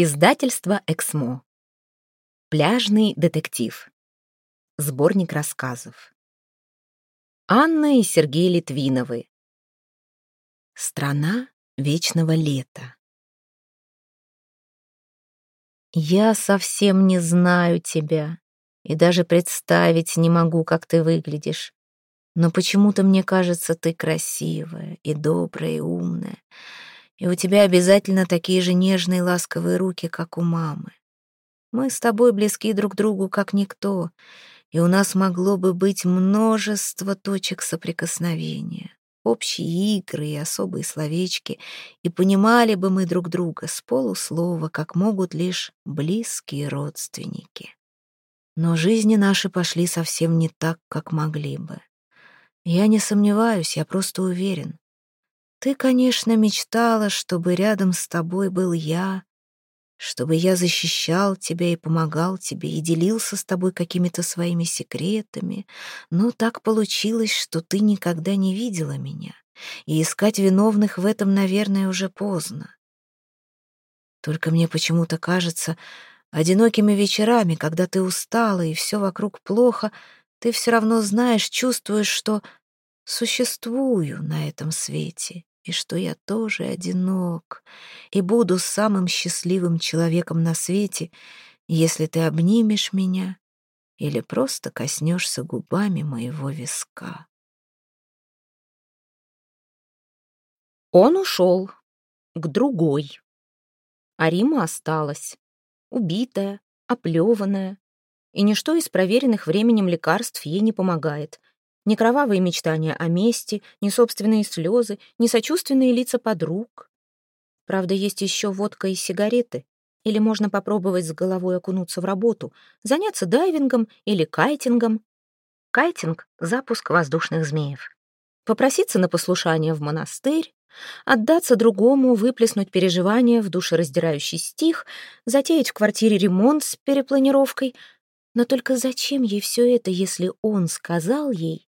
Издательство «Эксмо». Пляжный детектив. Сборник рассказов. Анна и Сергей Литвиновы. Страна вечного лета. Я совсем не знаю тебя и даже представить не могу, как ты выглядишь. Но почему-то мне кажется, ты красивая и добрая и умная и у тебя обязательно такие же нежные ласковые руки, как у мамы. Мы с тобой близки друг другу, как никто, и у нас могло бы быть множество точек соприкосновения, общие игры и особые словечки, и понимали бы мы друг друга с полуслова, как могут лишь близкие родственники. Но жизни наши пошли совсем не так, как могли бы. Я не сомневаюсь, я просто уверен. Ты, конечно, мечтала, чтобы рядом с тобой был я, чтобы я защищал тебя и помогал тебе, и делился с тобой какими-то своими секретами, но так получилось, что ты никогда не видела меня, и искать виновных в этом, наверное, уже поздно. Только мне почему-то кажется, одинокими вечерами, когда ты устала и все вокруг плохо, ты все равно знаешь, чувствуешь, что существую на этом свете и что я тоже одинок, и буду самым счастливым человеком на свете, если ты обнимешь меня или просто коснешься губами моего виска. Он ушел к другой, а Рима осталась, убитая, оплеванная, и ничто из проверенных временем лекарств ей не помогает. Ни кровавые мечтания о мести, ни собственные слезы, ни сочувственные лица подруг. Правда, есть еще водка и сигареты. Или можно попробовать с головой окунуться в работу, заняться дайвингом или кайтингом. Кайтинг — запуск воздушных змеев. Попроситься на послушание в монастырь, отдаться другому, выплеснуть переживания в душераздирающий стих, затеять в квартире ремонт с перепланировкой. Но только зачем ей все это, если он сказал ей,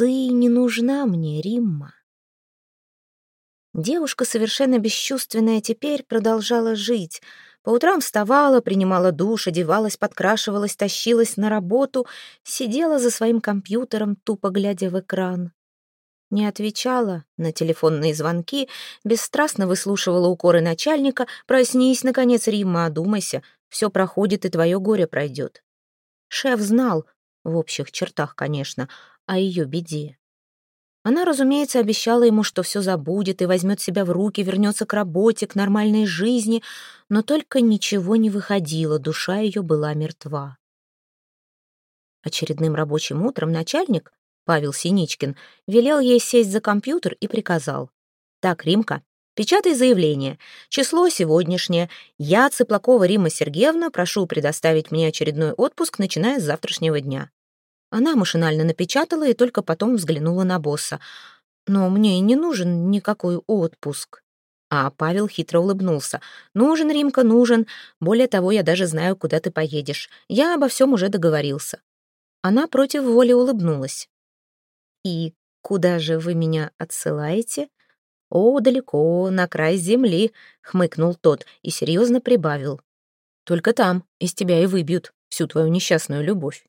ты не нужна мне, Римма. Девушка, совершенно бесчувственная, теперь продолжала жить. По утрам вставала, принимала душ, одевалась, подкрашивалась, тащилась на работу, сидела за своим компьютером, тупо глядя в экран. Не отвечала на телефонные звонки, бесстрастно выслушивала укоры начальника «Проснись, наконец, Римма, одумайся, все проходит, и твое горе пройдет». Шеф знал, в общих чертах, конечно, о ее беде. Она, разумеется, обещала ему, что все забудет и возьмет себя в руки, вернется к работе, к нормальной жизни, но только ничего не выходило, душа ее была мертва. Очередным рабочим утром начальник, Павел Синичкин, велел ей сесть за компьютер и приказал. «Так, Римка, печатай заявление. Число сегодняшнее. Я, Цыплакова Рима Сергеевна, прошу предоставить мне очередной отпуск, начиная с завтрашнего дня. Она машинально напечатала и только потом взглянула на босса. «Но мне и не нужен никакой отпуск». А Павел хитро улыбнулся. «Нужен, Римка, нужен. Более того, я даже знаю, куда ты поедешь. Я обо всем уже договорился». Она против воли улыбнулась. «И куда же вы меня отсылаете?» «О, далеко, на край земли», — хмыкнул тот и серьезно прибавил. «Только там из тебя и выбьют всю твою несчастную любовь».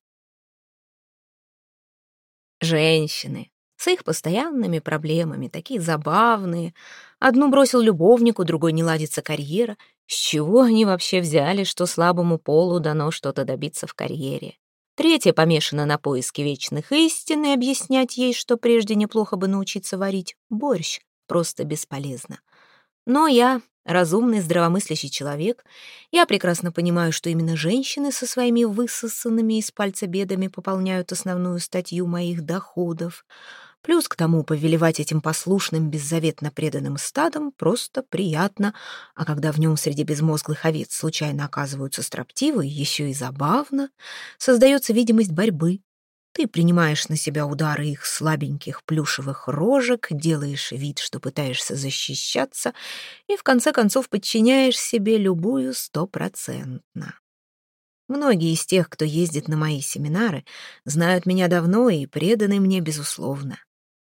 Женщины с их постоянными проблемами, такие забавные. Одну бросил любовнику, другой не ладится карьера. С чего они вообще взяли, что слабому полу дано что-то добиться в карьере? Третья помешана на поиске вечных истин и объяснять ей, что прежде неплохо бы научиться варить борщ, просто бесполезно. Но я разумный, здравомыслящий человек. Я прекрасно понимаю, что именно женщины со своими высосанными из пальца бедами пополняют основную статью моих доходов. Плюс к тому повелевать этим послушным, беззаветно преданным стадом просто приятно, а когда в нем среди безмозглых овец случайно оказываются строптивые, еще и забавно, создается видимость борьбы, ты принимаешь на себя удары их слабеньких плюшевых рожек, делаешь вид, что пытаешься защищаться, и в конце концов подчиняешь себе любую стопроцентно. Многие из тех, кто ездит на мои семинары, знают меня давно и преданы мне, безусловно.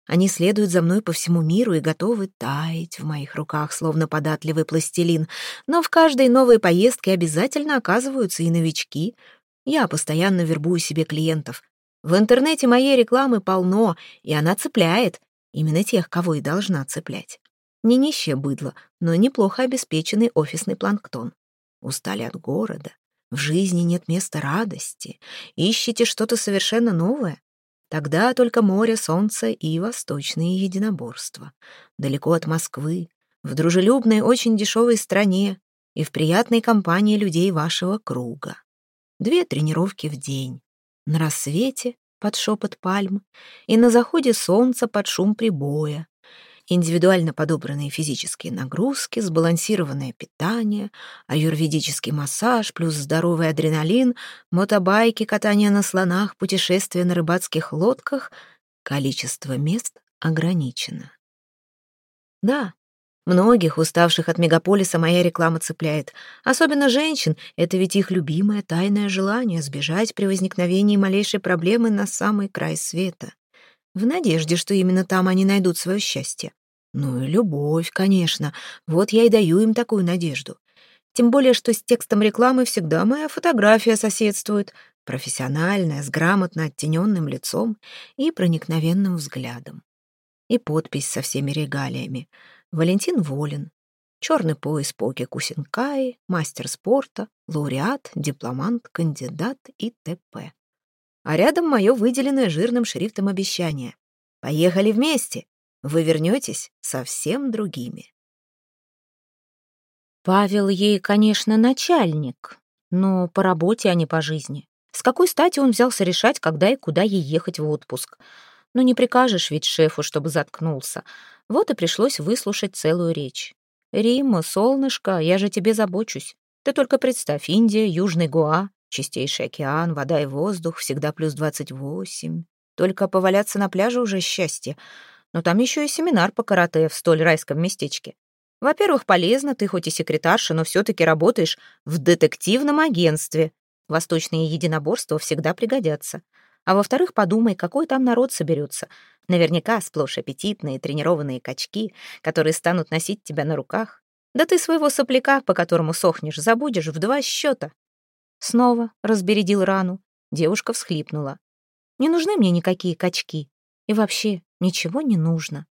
Они следуют за мной по всему миру и готовы таять в моих руках, словно податливый пластилин. Но в каждой новой поездке обязательно оказываются и новички. Я постоянно вербую себе клиентов. В интернете моей рекламы полно, и она цепляет. Именно тех, кого и должна цеплять. Не нищее быдло, но неплохо обеспеченный офисный планктон. Устали от города. В жизни нет места радости. Ищете что-то совершенно новое. Тогда только море, солнце и восточные единоборства. Далеко от Москвы, в дружелюбной, очень дешевой стране и в приятной компании людей вашего круга. Две тренировки в день. На рассвете под шепот пальм и на заходе солнца под шум прибоя индивидуально подобранные физические нагрузки, сбалансированное питание, аюрведический массаж плюс здоровый адреналин, мотобайки, катание на слонах, путешествия на рыбацких лодках, количество мест ограничено. Да, многих, уставших от мегаполиса, моя реклама цепляет. Особенно женщин, это ведь их любимое тайное желание сбежать при возникновении малейшей проблемы на самый край света в надежде, что именно там они найдут свое счастье. Ну и любовь, конечно. Вот я и даю им такую надежду. Тем более, что с текстом рекламы всегда моя фотография соседствует. Профессиональная, с грамотно оттененным лицом и проникновенным взглядом. И подпись со всеми регалиями. Валентин Волин. Черный пояс Поки Кусинкаи, мастер спорта, лауреат, дипломант, кандидат и т.п. А рядом мое выделенное жирным шрифтом обещание. «Поехали вместе! вы вернетесь совсем другими. Павел ей, конечно, начальник, но по работе, а не по жизни. С какой стати он взялся решать, когда и куда ей ехать в отпуск? Ну не прикажешь ведь шефу, чтобы заткнулся. Вот и пришлось выслушать целую речь. «Римма, солнышко, я же тебе забочусь. Ты только представь, Индия, Южный Гоа, чистейший океан, вода и воздух, всегда плюс двадцать восемь. Только поваляться на пляже уже счастье но там еще и семинар по карате в столь райском местечке. Во-первых, полезно, ты хоть и секретарша, но все-таки работаешь в детективном агентстве. Восточные единоборства всегда пригодятся. А во-вторых, подумай, какой там народ соберется. Наверняка сплошь аппетитные тренированные качки, которые станут носить тебя на руках. Да ты своего сопляка, по которому сохнешь, забудешь в два счета. Снова разбередил рану. Девушка всхлипнула. Не нужны мне никакие качки. И вообще, ничего не нужно.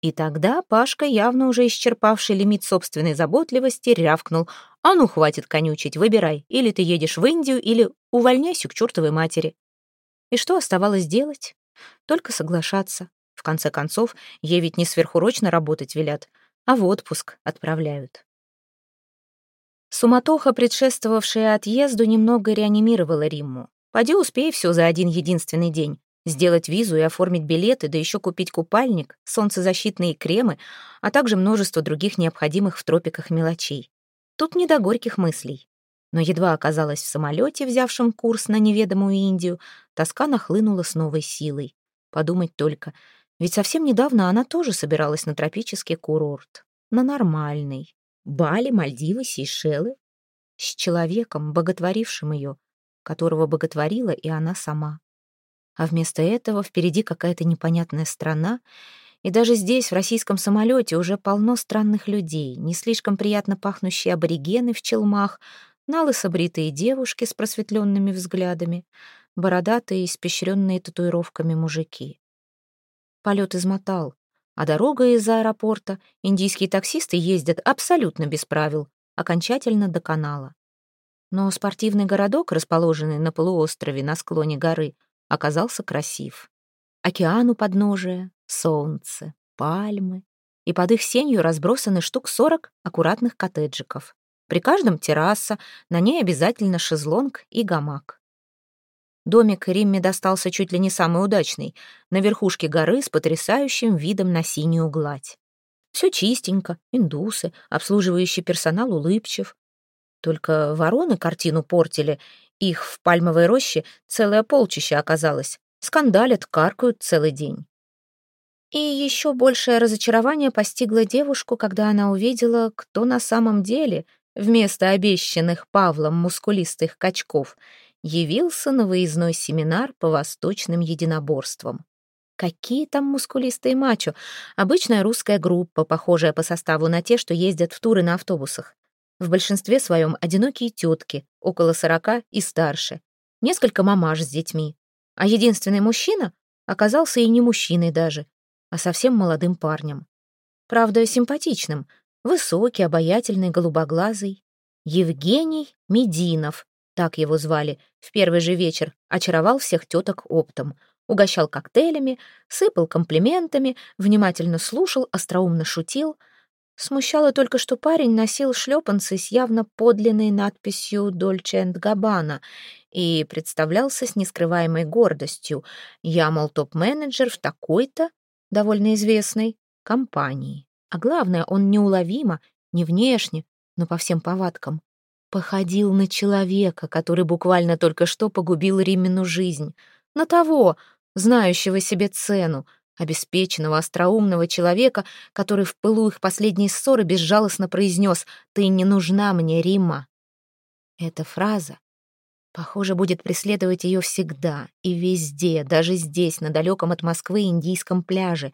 И тогда Пашка, явно уже исчерпавший лимит собственной заботливости, рявкнул. «А ну, хватит конючить, выбирай. Или ты едешь в Индию, или увольняйся к чертовой матери». И что оставалось делать? Только соглашаться. В конце концов, ей ведь не сверхурочно работать велят, а в отпуск отправляют. Суматоха, предшествовавшая отъезду, немного реанимировала Римму. Поди успей все за один единственный день. Сделать визу и оформить билеты, да еще купить купальник, солнцезащитные кремы, а также множество других необходимых в тропиках мелочей. Тут не до горьких мыслей. Но едва оказалась в самолете, взявшем курс на неведомую Индию, тоска нахлынула с новой силой. Подумать только, ведь совсем недавно она тоже собиралась на тропический курорт. На нормальный. Бали, Мальдивы, Сейшелы. С человеком, боготворившим ее, которого боготворила и она сама. А вместо этого впереди какая-то непонятная страна, и даже здесь, в российском самолете, уже полно странных людей, не слишком приятно пахнущие аборигены в челмах, налысо бритые девушки с просветленными взглядами, бородатые, испещренные татуировками мужики. Полет измотал, а дорога из аэропорта индийские таксисты ездят абсолютно без правил, окончательно до канала. Но спортивный городок, расположенный на полуострове на склоне горы, оказался красив. Океан у подножия, солнце, пальмы, и под их сенью разбросаны штук сорок аккуратных коттеджиков. При каждом терраса, на ней обязательно шезлонг и гамак. Домик Римме достался чуть ли не самый удачный, на верхушке горы с потрясающим видом на синюю гладь. Все чистенько, индусы, обслуживающий персонал улыбчив. Только вороны картину портили, их в пальмовой роще целое полчище оказалось. Скандалят, каркают целый день. И еще большее разочарование постигло девушку, когда она увидела, кто на самом деле, вместо обещанных Павлом мускулистых качков, явился на выездной семинар по восточным единоборствам. Какие там мускулистые мачо? Обычная русская группа, похожая по составу на те, что ездят в туры на автобусах. В большинстве своем одинокие тетки, около сорока и старше. Несколько мамаш с детьми. А единственный мужчина оказался и не мужчиной даже, а совсем молодым парнем. Правда, симпатичным, высокий, обаятельный, голубоглазый. Евгений Мединов, так его звали, в первый же вечер очаровал всех теток оптом — угощал коктейлями, сыпал комплиментами, внимательно слушал, остроумно шутил. Смущало только, что парень носил шлепанцы с явно подлинной надписью «Дольче энд Габбана» и представлялся с нескрываемой гордостью. Я, мол, топ-менеджер в такой-то, довольно известной, компании. А главное, он неуловимо, не внешне, но по всем повадкам, походил на человека, который буквально только что погубил Римину жизнь. На того, знающего себе цену, обеспеченного, остроумного человека, который в пылу их последней ссоры безжалостно произнес «Ты не нужна мне, Рима». Эта фраза, похоже, будет преследовать ее всегда и везде, даже здесь, на далеком от Москвы индийском пляже.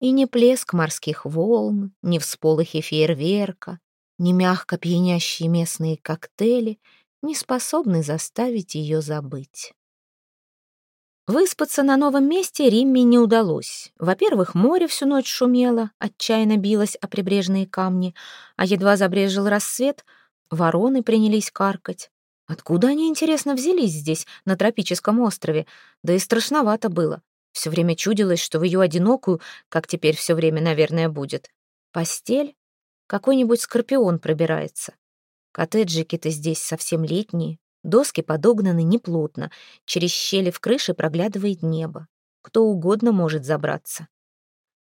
И не плеск морских волн, не всполохи фейерверка, не мягко пьянящие местные коктейли не способны заставить ее забыть. Выспаться на новом месте Римме не удалось. Во-первых, море всю ночь шумело, отчаянно билось о прибрежные камни, а едва забрежил рассвет, вороны принялись каркать. Откуда они, интересно, взялись здесь, на тропическом острове? Да и страшновато было. Все время чудилось, что в ее одинокую, как теперь все время, наверное, будет, постель какой-нибудь скорпион пробирается. Коттеджики-то здесь совсем летние, Доски подогнаны неплотно, через щели в крыше проглядывает небо. Кто угодно может забраться.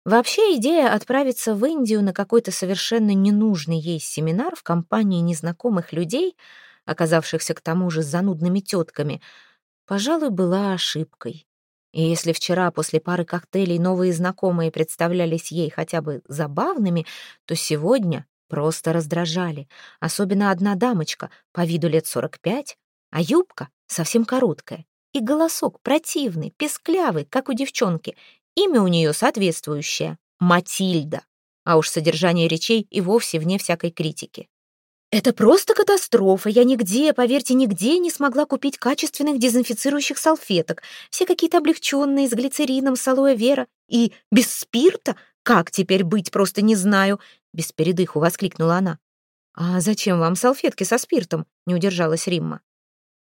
Вообще идея отправиться в Индию на какой-то совершенно ненужный ей семинар в компании незнакомых людей, оказавшихся к тому же занудными тетками, пожалуй, была ошибкой. И если вчера после пары коктейлей новые знакомые представлялись ей хотя бы забавными, то сегодня просто раздражали. Особенно одна дамочка, по виду лет сорок пять, а юбка совсем короткая, и голосок противный, песклявый, как у девчонки. Имя у нее соответствующее — Матильда. А уж содержание речей и вовсе вне всякой критики. «Это просто катастрофа. Я нигде, поверьте, нигде не смогла купить качественных дезинфицирующих салфеток. Все какие-то облегченные, с глицерином, с алоэ вера. И без спирта? Как теперь быть, просто не знаю!» Без передыху воскликнула она. «А зачем вам салфетки со спиртом?» — не удержалась Римма.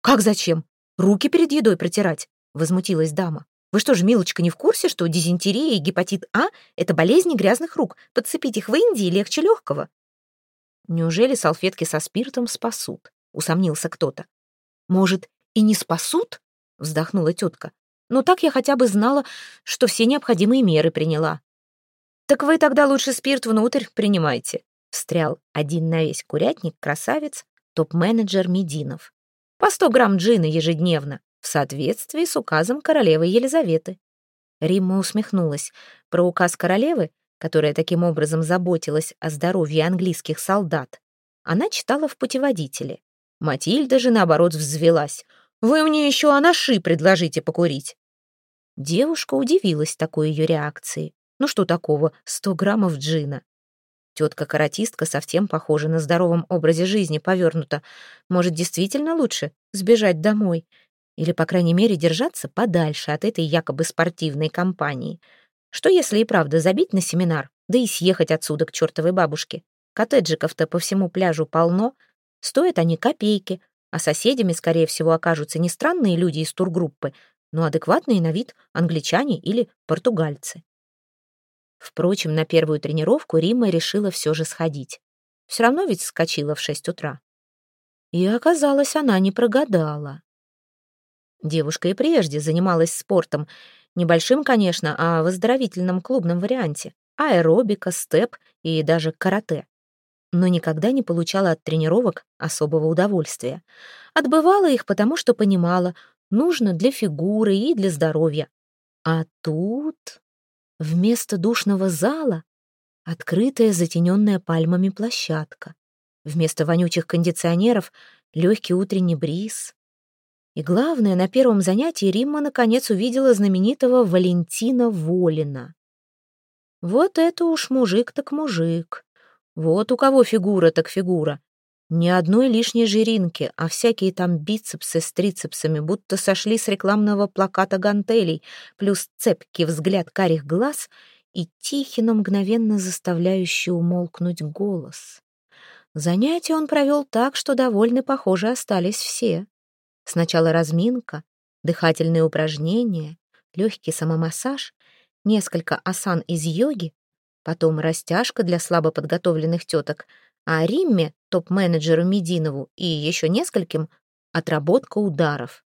«Как зачем? Руки перед едой протирать?» — возмутилась дама. «Вы что же, милочка, не в курсе, что дизентерия и гепатит А — это болезни грязных рук? Подцепить их в Индии легче легкого». «Неужели салфетки со спиртом спасут?» — усомнился кто-то. «Может, и не спасут?» — вздохнула тетка. «Но так я хотя бы знала, что все необходимые меры приняла». «Так вы тогда лучше спирт внутрь принимайте», — встрял один на весь курятник красавец, топ-менеджер Мединов по 100 грамм джина ежедневно, в соответствии с указом королевы Елизаветы. Римма усмехнулась. Про указ королевы, которая таким образом заботилась о здоровье английских солдат, она читала в путеводителе. Матильда же, наоборот, взвелась. «Вы мне еще анаши предложите покурить». Девушка удивилась такой ее реакции. Ну что такого, сто граммов джина? Тетка-каратистка совсем похожа на здоровом образе жизни повернута. Может, действительно лучше сбежать домой? Или, по крайней мере, держаться подальше от этой якобы спортивной компании? Что, если и правда забить на семинар, да и съехать отсюда к чертовой бабушке? Коттеджиков-то по всему пляжу полно. Стоят они копейки, а соседями, скорее всего, окажутся не странные люди из тургруппы, но адекватные на вид англичане или португальцы. Впрочем, на первую тренировку Рима решила все же сходить. Все равно ведь скочила в шесть утра. И оказалось, она не прогадала. Девушка и прежде занималась спортом. Небольшим, конечно, а в оздоровительном клубном варианте. Аэробика, степ и даже карате. Но никогда не получала от тренировок особого удовольствия. Отбывала их потому, что понимала, нужно для фигуры и для здоровья. А тут... Вместо душного зала — открытая, затененная пальмами площадка. Вместо вонючих кондиционеров — легкий утренний бриз. И главное, на первом занятии Римма наконец увидела знаменитого Валентина Волина. Вот это уж мужик так мужик. Вот у кого фигура так фигура. Ни одной лишней жиринки, а всякие там бицепсы с трицепсами будто сошли с рекламного плаката гантелей, плюс цепкий взгляд карих глаз и тихий, но мгновенно заставляющий умолкнуть голос. Занятие он провел так, что довольны, похоже, остались все. Сначала разминка, дыхательные упражнения, легкий самомассаж, несколько асан из йоги, потом растяжка для слабо подготовленных теток, а Римме, топ-менеджеру Мединову и еще нескольким отработка ударов.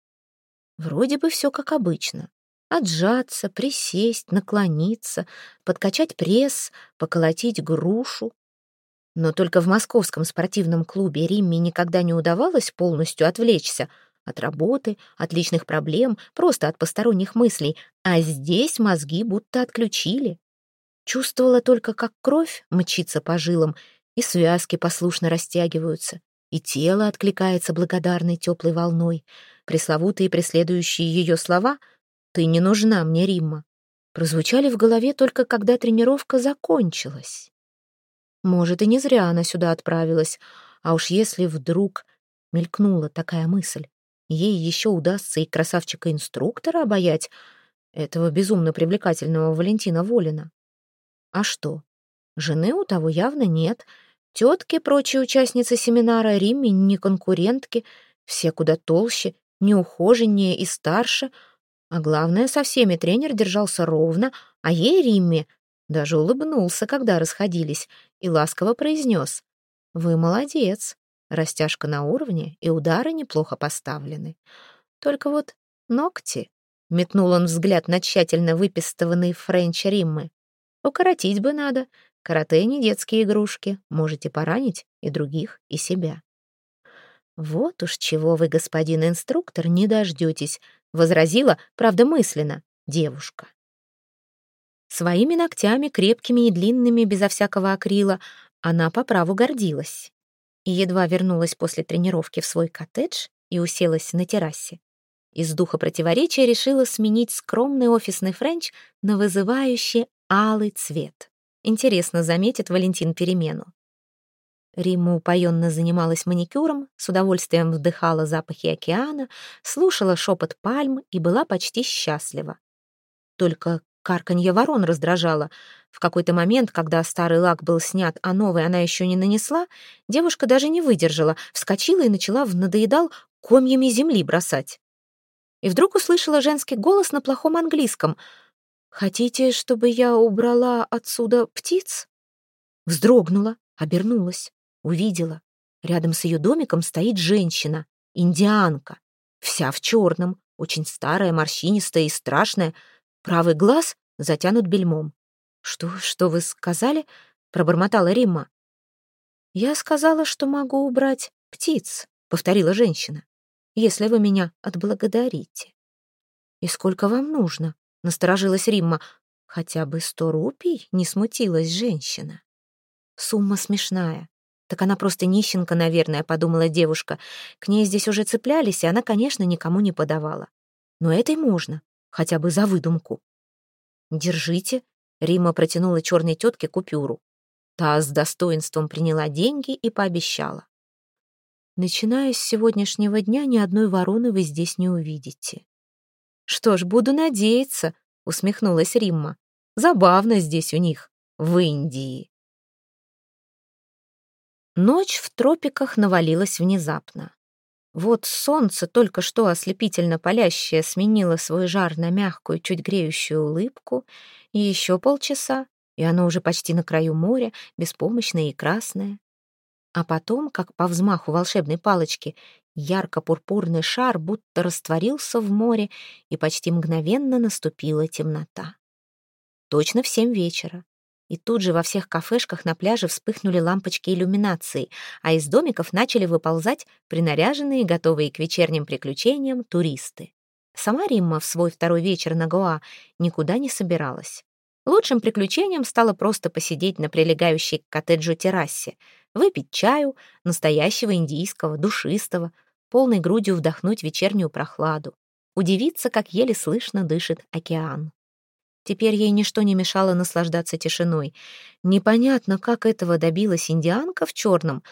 Вроде бы все как обычно. Отжаться, присесть, наклониться, подкачать пресс, поколотить грушу. Но только в московском спортивном клубе Римме никогда не удавалось полностью отвлечься — от работы, от личных проблем, просто от посторонних мыслей, а здесь мозги будто отключили. Чувствовала только, как кровь мчится по жилам, и связки послушно растягиваются, и тело откликается благодарной теплой волной. Пресловутые преследующие ее слова «Ты не нужна мне, Римма» прозвучали в голове только когда тренировка закончилась. Может, и не зря она сюда отправилась, а уж если вдруг мелькнула такая мысль, ей еще удастся и красавчика-инструктора обаять, этого безумно привлекательного Валентина Волина. А что? Жены у того явно нет. Тетки, прочие участницы семинара, Римме не конкурентки, все куда толще, неухоженнее и старше. А главное, со всеми тренер держался ровно, а ей, Римме, даже улыбнулся, когда расходились, и ласково произнес «Вы молодец, Растяжка на уровне, и удары неплохо поставлены. Только вот ногти. Метнул он взгляд на тщательно выпистыванный френч Риммы. Укоротить бы надо. Карате не детские игрушки. Можете поранить и других, и себя. «Вот уж чего вы, господин инструктор, не дождетесь», — возразила, правда мысленно, девушка. Своими ногтями, крепкими и длинными, безо всякого акрила, она по праву гордилась и едва вернулась после тренировки в свой коттедж и уселась на террасе. Из духа противоречия решила сменить скромный офисный френч на вызывающий алый цвет. Интересно, заметит Валентин перемену. Римма упоенно занималась маникюром, с удовольствием вдыхала запахи океана, слушала шепот пальм и была почти счастлива. Только Карканье ворон раздражало. В какой-то момент, когда старый лак был снят, а новый она еще не нанесла, девушка даже не выдержала, вскочила и начала в надоедал комьями земли бросать. И вдруг услышала женский голос на плохом английском. «Хотите, чтобы я убрала отсюда птиц?» Вздрогнула, обернулась, увидела. Рядом с ее домиком стоит женщина, индианка, вся в черном, очень старая, морщинистая и страшная, Правый глаз затянут бельмом. «Что, что вы сказали?» — пробормотала Римма. «Я сказала, что могу убрать птиц», — повторила женщина, «если вы меня отблагодарите». «И сколько вам нужно?» — насторожилась Римма. «Хотя бы сто рупий?» — не смутилась женщина. «Сумма смешная. Так она просто нищенка, наверное», — подумала девушка. К ней здесь уже цеплялись, и она, конечно, никому не подавала. Но этой можно хотя бы за выдумку. «Держите», — Рима протянула черной тетке купюру. Та с достоинством приняла деньги и пообещала. «Начиная с сегодняшнего дня, ни одной вороны вы здесь не увидите». «Что ж, буду надеяться», — усмехнулась Римма. «Забавно здесь у них, в Индии». Ночь в тропиках навалилась внезапно. Вот солнце, только что ослепительно палящее, сменило свой жар на мягкую, чуть греющую улыбку, и еще полчаса, и оно уже почти на краю моря, беспомощное и красное. А потом, как по взмаху волшебной палочки, ярко-пурпурный шар будто растворился в море, и почти мгновенно наступила темнота. Точно в семь вечера. И тут же во всех кафешках на пляже вспыхнули лампочки иллюминации, а из домиков начали выползать принаряженные, готовые к вечерним приключениям, туристы. Сама Римма в свой второй вечер на Гоа никуда не собиралась. Лучшим приключением стало просто посидеть на прилегающей к коттеджу террасе, выпить чаю, настоящего индийского, душистого, полной грудью вдохнуть вечернюю прохладу, удивиться, как еле слышно дышит океан. Теперь ей ничто не мешало наслаждаться тишиной. Непонятно, как этого добилась индианка в черном,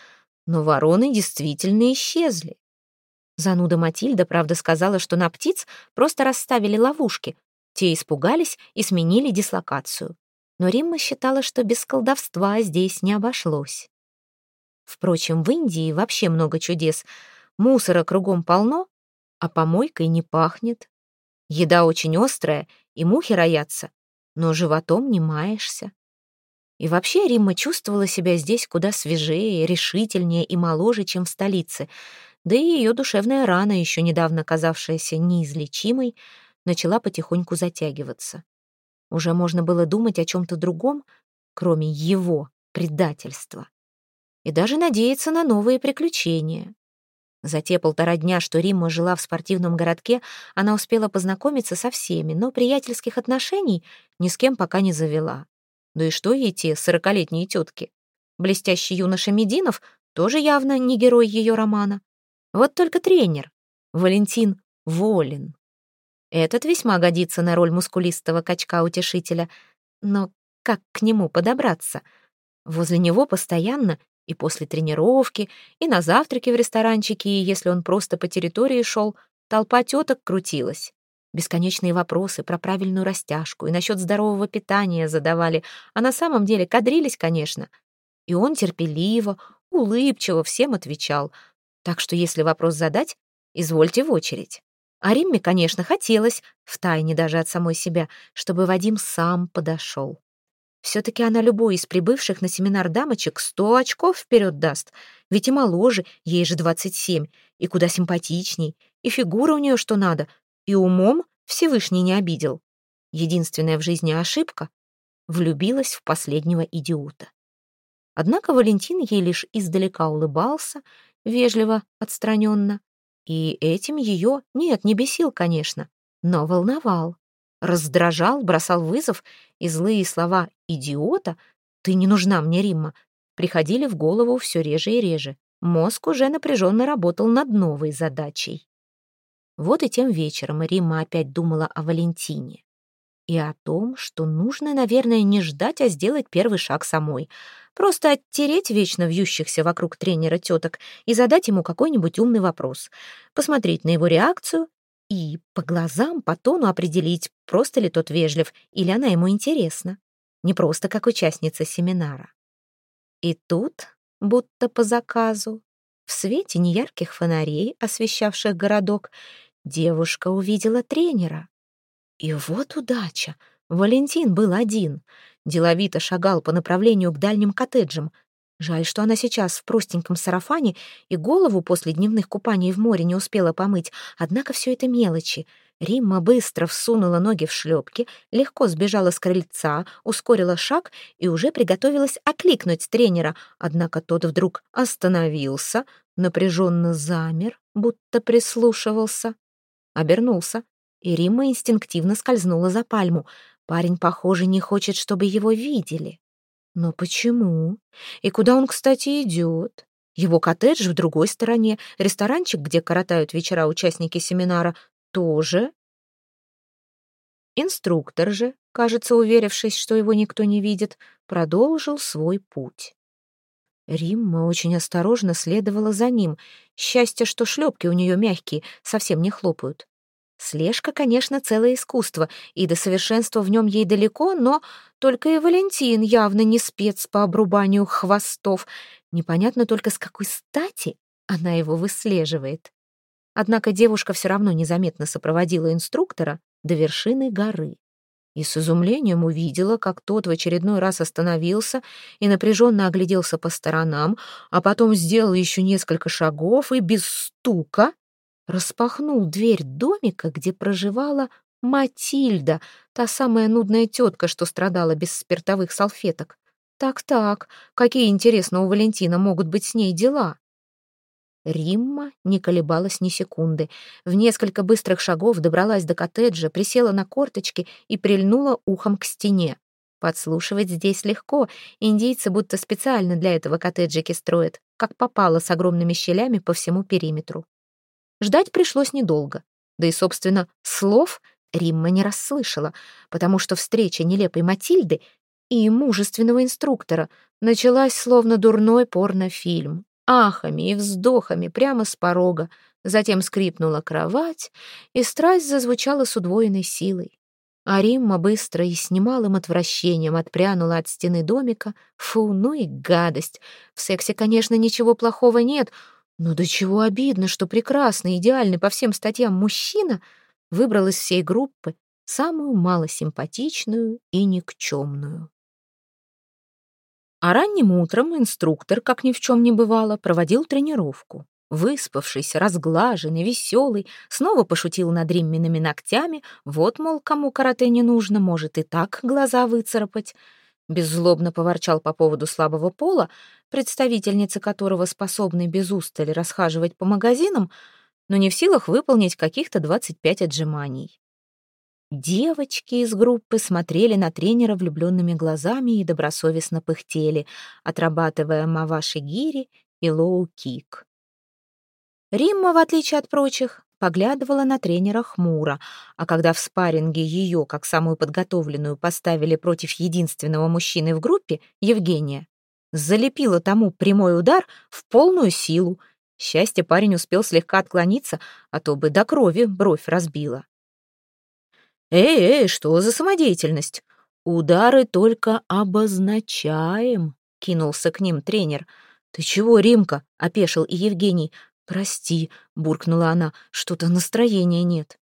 но вороны действительно исчезли. Зануда Матильда, правда, сказала, что на птиц просто расставили ловушки. Те испугались и сменили дислокацию. Но Римма считала, что без колдовства здесь не обошлось. Впрочем, в Индии вообще много чудес. Мусора кругом полно, а помойкой не пахнет. Еда очень острая, и мухи роятся, но животом не маешься. И вообще Римма чувствовала себя здесь куда свежее, решительнее и моложе, чем в столице. Да и ее душевная рана, еще недавно казавшаяся неизлечимой, начала потихоньку затягиваться. Уже можно было думать о чем-то другом, кроме его предательства. И даже надеяться на новые приключения. За те полтора дня, что Римма жила в спортивном городке, она успела познакомиться со всеми, но приятельских отношений ни с кем пока не завела. Да и что ей те сорокалетние тетки? Блестящий юноша Мединов тоже явно не герой ее романа. Вот только тренер, Валентин Волин. Этот весьма годится на роль мускулистого качка-утешителя. Но как к нему подобраться? Возле него постоянно и после тренировки, и на завтраке в ресторанчике, и если он просто по территории шел, толпа теток крутилась. Бесконечные вопросы про правильную растяжку и насчет здорового питания задавали, а на самом деле кадрились, конечно. И он терпеливо, улыбчиво всем отвечал. Так что если вопрос задать, извольте в очередь. А Римме, конечно, хотелось, втайне даже от самой себя, чтобы Вадим сам подошел. Все-таки она любой из прибывших на семинар дамочек сто очков вперед даст. Ведь и моложе, ей же двадцать семь, и куда симпатичней, и фигура у нее что надо, и умом Всевышний не обидел. Единственная в жизни ошибка — влюбилась в последнего идиота. Однако Валентин ей лишь издалека улыбался, вежливо, отстраненно, и этим ее, нет, не бесил, конечно, но волновал раздражал, бросал вызов, и злые слова «идиота», «ты не нужна мне, Римма», приходили в голову все реже и реже. Мозг уже напряженно работал над новой задачей. Вот и тем вечером Римма опять думала о Валентине. И о том, что нужно, наверное, не ждать, а сделать первый шаг самой. Просто оттереть вечно вьющихся вокруг тренера теток и задать ему какой-нибудь умный вопрос. Посмотреть на его реакцию и по глазам, по тону определить, просто ли тот вежлив или она ему интересна. Не просто как участница семинара. И тут, будто по заказу, в свете неярких фонарей, освещавших городок, девушка увидела тренера. И вот удача! Валентин был один. Деловито шагал по направлению к дальним коттеджам, Жаль, что она сейчас в простеньком сарафане и голову после дневных купаний в море не успела помыть, однако все это мелочи. Римма быстро всунула ноги в шлепки, легко сбежала с крыльца, ускорила шаг и уже приготовилась окликнуть тренера, однако тот вдруг остановился, напряженно замер, будто прислушивался. Обернулся, и Римма инстинктивно скользнула за пальму. Парень, похоже, не хочет, чтобы его видели. Но почему? И куда он, кстати, идет? Его коттедж в другой стороне, ресторанчик, где коротают вечера участники семинара, тоже. Инструктор же, кажется, уверившись, что его никто не видит, продолжил свой путь. Римма очень осторожно следовала за ним. Счастье, что шлепки у нее мягкие, совсем не хлопают. Слежка, конечно, целое искусство, и до совершенства в нем ей далеко, но только и Валентин явно не спец по обрубанию хвостов. Непонятно только, с какой стати она его выслеживает. Однако девушка все равно незаметно сопроводила инструктора до вершины горы и с изумлением увидела, как тот в очередной раз остановился и напряженно огляделся по сторонам, а потом сделал еще несколько шагов и без стука распахнул дверь домика, где проживала Матильда, та самая нудная тетка, что страдала без спиртовых салфеток. Так-так, какие, интересно, у Валентина могут быть с ней дела? Римма не колебалась ни секунды. В несколько быстрых шагов добралась до коттеджа, присела на корточки и прильнула ухом к стене. Подслушивать здесь легко, индейцы будто специально для этого коттеджики строят, как попало с огромными щелями по всему периметру. Ждать пришлось недолго. Да и, собственно, слов Римма не расслышала, потому что встреча нелепой Матильды и мужественного инструктора началась словно дурной порнофильм. Ахами и вздохами прямо с порога. Затем скрипнула кровать, и страсть зазвучала с удвоенной силой. А Римма быстро и с немалым отвращением отпрянула от стены домика. Фу, ну и гадость. В сексе, конечно, ничего плохого нет, но до чего обидно, что прекрасный, идеальный по всем статьям мужчина выбрал из всей группы самую малосимпатичную и никчемную. А ранним утром инструктор, как ни в чем не бывало, проводил тренировку. Выспавшийся, разглаженный, веселый, снова пошутил над Риммиными ногтями. Вот, мол, кому карате не нужно, может и так глаза выцарапать. Беззлобно поворчал по поводу слабого пола, представительница которого способны без устали расхаживать по магазинам, но не в силах выполнить каких-то 25 отжиманий. Девочки из группы смотрели на тренера влюбленными глазами и добросовестно пыхтели, отрабатывая маваши гири и лоу-кик. Римма, в отличие от прочих, поглядывала на тренера хмуро, а когда в спарринге ее, как самую подготовленную, поставили против единственного мужчины в группе, Евгения, залепила тому прямой удар в полную силу. Счастье парень успел слегка отклониться, а то бы до крови бровь разбила. «Эй, эй, что за самодеятельность? Удары только обозначаем», — кинулся к ним тренер. «Ты чего, Римка?» — опешил и Евгений. «Прости», — буркнула она, — «что-то настроения нет».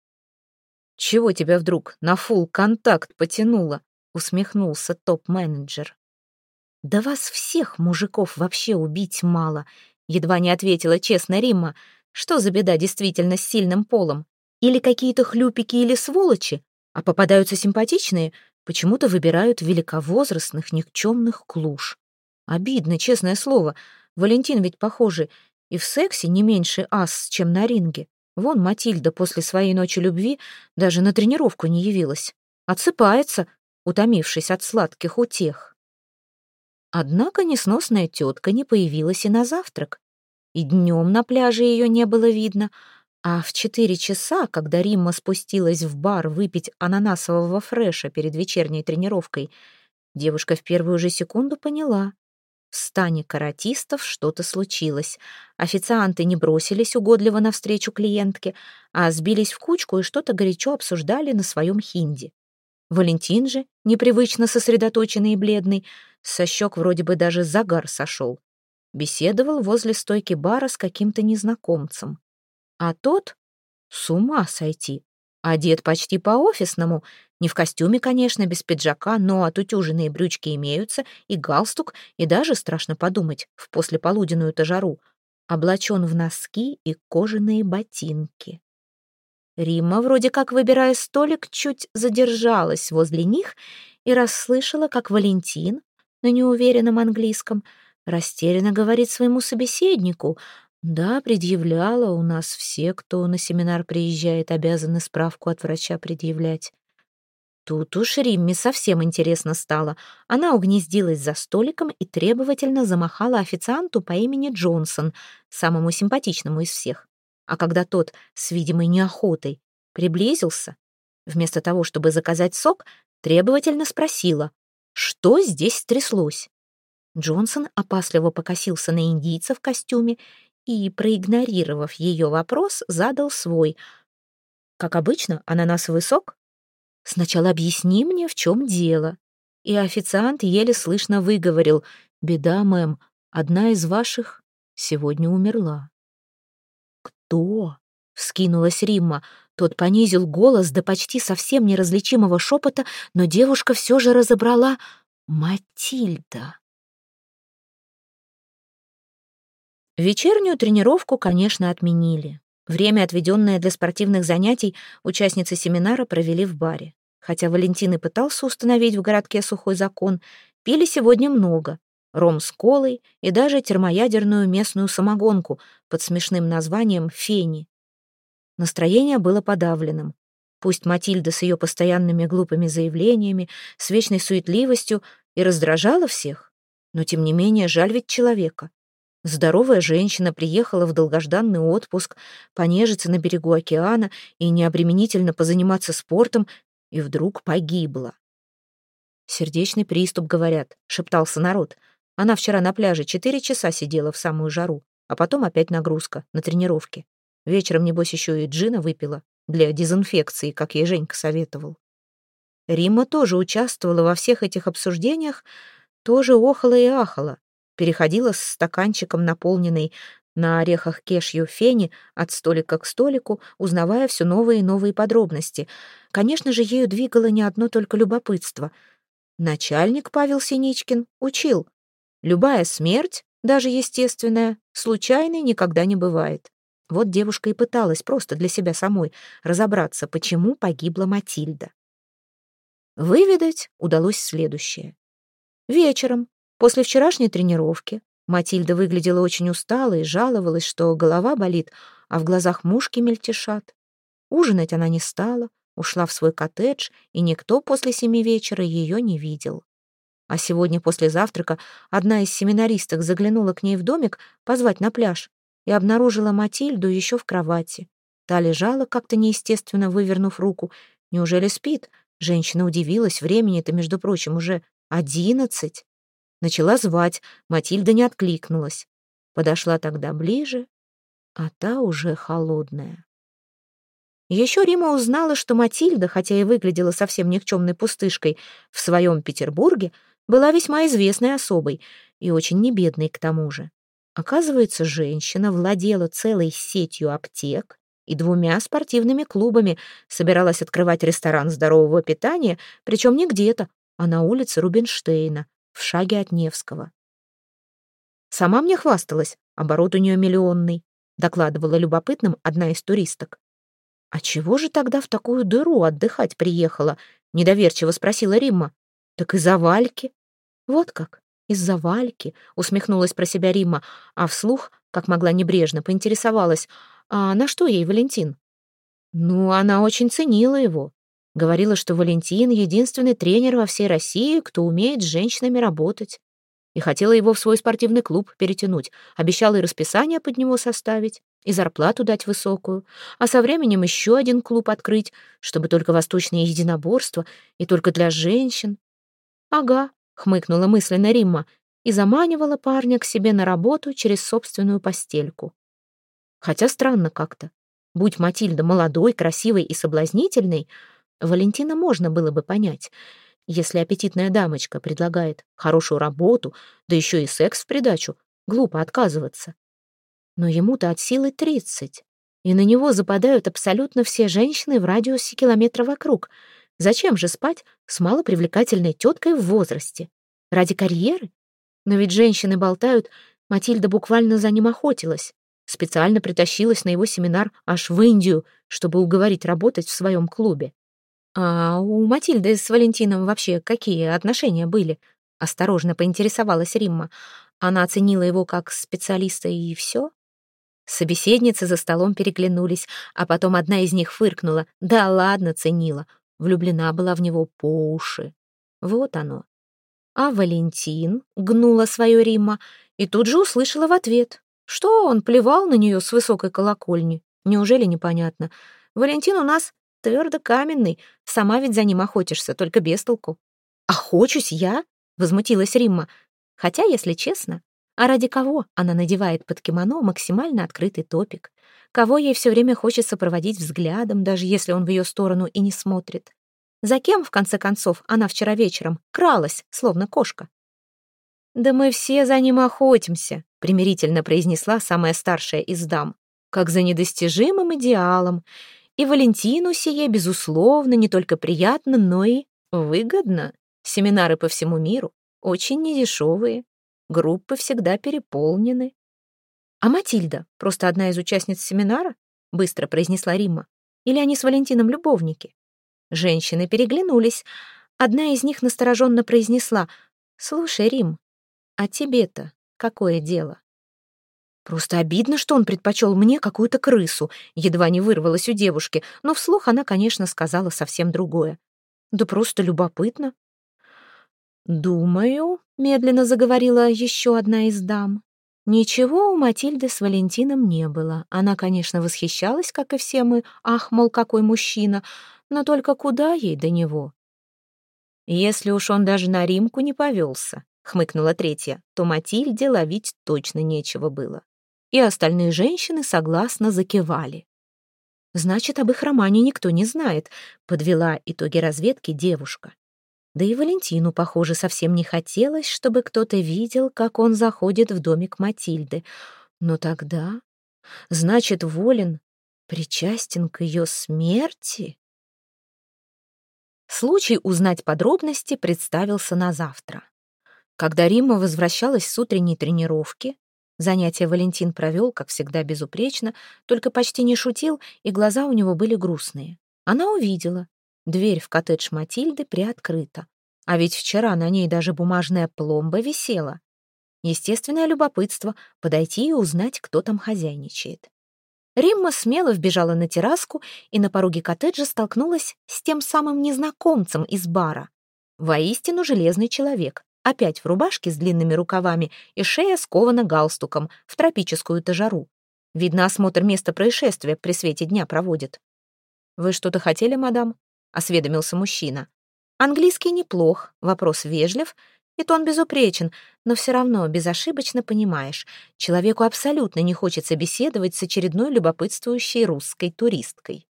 «Чего тебя вдруг на фул контакт потянуло?» — усмехнулся топ-менеджер. «Да вас всех, мужиков, вообще убить мало», — едва не ответила честно Римма. «Что за беда действительно с сильным полом? Или какие-то хлюпики или сволочи? а попадаются симпатичные, почему-то выбирают великовозрастных, никчемных клуш. Обидно, честное слово. Валентин ведь, похоже, и в сексе не меньше ас, чем на ринге. Вон Матильда после своей ночи любви даже на тренировку не явилась. Отсыпается, утомившись от сладких утех. Однако несносная тетка не появилась и на завтрак. И днем на пляже ее не было видно, а в четыре часа, когда Римма спустилась в бар выпить ананасового фреша перед вечерней тренировкой, девушка в первую же секунду поняла. В стане каратистов что-то случилось. Официанты не бросились угодливо навстречу клиентке, а сбились в кучку и что-то горячо обсуждали на своем хинди. Валентин же, непривычно сосредоточенный и бледный, со щек вроде бы даже загар сошел. Беседовал возле стойки бара с каким-то незнакомцем. А тот с ума сойти. Одет почти по-офисному, не в костюме, конечно, без пиджака, но отутюженные брючки имеются, и галстук, и даже, страшно подумать, в послеполуденную-то жару, облачен в носки и кожаные ботинки. Римма, вроде как выбирая столик, чуть задержалась возле них и расслышала, как Валентин на неуверенном английском растерянно говорит своему собеседнику, да, предъявляла. У нас все, кто на семинар приезжает, обязаны справку от врача предъявлять. Тут уж Римме совсем интересно стало. Она угнездилась за столиком и требовательно замахала официанту по имени Джонсон, самому симпатичному из всех. А когда тот с видимой неохотой приблизился, вместо того, чтобы заказать сок, требовательно спросила, что здесь стряслось. Джонсон опасливо покосился на индийца в костюме и, проигнорировав ее вопрос, задал свой. «Как обычно, ананасовый сок?» «Сначала объясни мне, в чем дело». И официант еле слышно выговорил. «Беда, мэм, одна из ваших сегодня умерла». «Кто?» — вскинулась Римма. Тот понизил голос до почти совсем неразличимого шепота, но девушка все же разобрала «Матильда». Вечернюю тренировку, конечно, отменили. Время, отведенное для спортивных занятий, участницы семинара провели в баре. Хотя Валентин и пытался установить в городке сухой закон, пили сегодня много. Ром с колой и даже термоядерную местную самогонку под смешным названием «фени». Настроение было подавленным. Пусть Матильда с ее постоянными глупыми заявлениями, с вечной суетливостью и раздражала всех, но тем не менее жаль ведь человека. Здоровая женщина приехала в долгожданный отпуск, понежиться на берегу океана и необременительно позаниматься спортом, и вдруг погибла. «Сердечный приступ, говорят», — шептался народ. Она вчера на пляже четыре часа сидела в самую жару, а потом опять нагрузка на тренировке. Вечером, небось, еще и джина выпила для дезинфекции, как ей Женька советовал. Римма тоже участвовала во всех этих обсуждениях, тоже охала и ахала переходила с стаканчиком, наполненной на орехах кешью фени, от столика к столику, узнавая все новые и новые подробности. Конечно же, ею двигало не одно только любопытство. Начальник Павел Синичкин учил. Любая смерть, даже естественная, случайной никогда не бывает. Вот девушка и пыталась просто для себя самой разобраться, почему погибла Матильда. Выведать удалось следующее. Вечером, После вчерашней тренировки Матильда выглядела очень усталой и жаловалась, что голова болит, а в глазах мушки мельтешат. Ужинать она не стала, ушла в свой коттедж, и никто после семи вечера ее не видел. А сегодня после завтрака одна из семинаристок заглянула к ней в домик позвать на пляж и обнаружила Матильду еще в кровати. Та лежала как-то неестественно, вывернув руку. Неужели спит? Женщина удивилась, времени-то, между прочим, уже одиннадцать. Начала звать, Матильда не откликнулась. Подошла тогда ближе, а та уже холодная. Еще Рима узнала, что Матильда, хотя и выглядела совсем никчемной пустышкой, в своем Петербурге была весьма известной особой и очень небедной к тому же. Оказывается, женщина владела целой сетью аптек и двумя спортивными клубами, собиралась открывать ресторан здорового питания, причем не где-то, а на улице Рубинштейна, в шаге от Невского. «Сама мне хвасталась, оборот у нее миллионный», докладывала любопытным одна из туристок. «А чего же тогда в такую дыру отдыхать приехала?» недоверчиво спросила Римма. «Так из-за Вальки». «Вот как, из-за Вальки», усмехнулась про себя Римма, а вслух, как могла небрежно, поинтересовалась, «А на что ей Валентин?» «Ну, она очень ценила его. Говорила, что Валентин — единственный тренер во всей России, кто умеет с женщинами работать. И хотела его в свой спортивный клуб перетянуть. Обещала и расписание под него составить, и зарплату дать высокую. А со временем еще один клуб открыть, чтобы только восточные единоборства и только для женщин. «Ага», — хмыкнула мысленно Римма, и заманивала парня к себе на работу через собственную постельку. Хотя странно как-то. Будь Матильда молодой, красивой и соблазнительной — Валентина можно было бы понять. Если аппетитная дамочка предлагает хорошую работу, да еще и секс в придачу, глупо отказываться. Но ему-то от силы тридцать, и на него западают абсолютно все женщины в радиусе километра вокруг. Зачем же спать с малопривлекательной теткой в возрасте? Ради карьеры? Но ведь женщины болтают, Матильда буквально за ним охотилась. Специально притащилась на его семинар аж в Индию, чтобы уговорить работать в своем клубе. «А у Матильды с Валентином вообще какие отношения были?» — осторожно поинтересовалась Римма. Она оценила его как специалиста и все? Собеседницы за столом переглянулись, а потом одна из них фыркнула. «Да ладно, ценила. Влюблена была в него по уши. Вот оно». А Валентин гнула свое Римма и тут же услышала в ответ. Что он плевал на нее с высокой колокольни? Неужели непонятно? Валентин у нас твердо каменный. Сама ведь за ним охотишься, только без толку. «Охочусь я?» — возмутилась Римма. Хотя, если честно, а ради кого она надевает под кимоно максимально открытый топик? Кого ей все время хочется проводить взглядом, даже если он в ее сторону и не смотрит? За кем, в конце концов, она вчера вечером кралась, словно кошка? «Да мы все за ним охотимся», — примирительно произнесла самая старшая из дам, «как за недостижимым идеалом. И Валентину сие, безусловно, не только приятно, но и выгодно. Семинары по всему миру очень недешевые, группы всегда переполнены. «А Матильда просто одна из участниц семинара?» — быстро произнесла Римма. «Или они с Валентином любовники?» Женщины переглянулись. Одна из них настороженно произнесла. «Слушай, Рим, а тебе-то какое дело?» Просто обидно, что он предпочел мне какую-то крысу, едва не вырвалась у девушки, но вслух она, конечно, сказала совсем другое. Да просто любопытно. «Думаю», — медленно заговорила еще одна из дам, Ничего у Матильды с Валентином не было. Она, конечно, восхищалась, как и все мы, ах, мол, какой мужчина, но только куда ей до него? Если уж он даже на Римку не повелся, хмыкнула третья, то Матильде ловить точно нечего было. И остальные женщины согласно закивали. Значит, об их романе никто не знает, подвела итоги разведки девушка. Да и Валентину, похоже, совсем не хотелось, чтобы кто-то видел, как он заходит в домик Матильды. Но тогда, значит, Волин причастен к ее смерти? Случай узнать подробности представился на завтра. Когда Римма возвращалась с утренней тренировки, занятие Валентин провел, как всегда, безупречно, только почти не шутил, и глаза у него были грустные. Она увидела, Дверь в коттедж Матильды приоткрыта. А ведь вчера на ней даже бумажная пломба висела. Естественное любопытство — подойти и узнать, кто там хозяйничает. Римма смело вбежала на терраску и на пороге коттеджа столкнулась с тем самым незнакомцем из бара. Воистину железный человек, опять в рубашке с длинными рукавами и шея скована галстуком в тропическую тажару. Видно, осмотр места происшествия при свете дня проводит. «Вы что-то хотели, мадам?» — осведомился мужчина. Английский неплох, вопрос вежлив, и тон безупречен, но все равно безошибочно понимаешь, человеку абсолютно не хочется беседовать с очередной любопытствующей русской туристкой.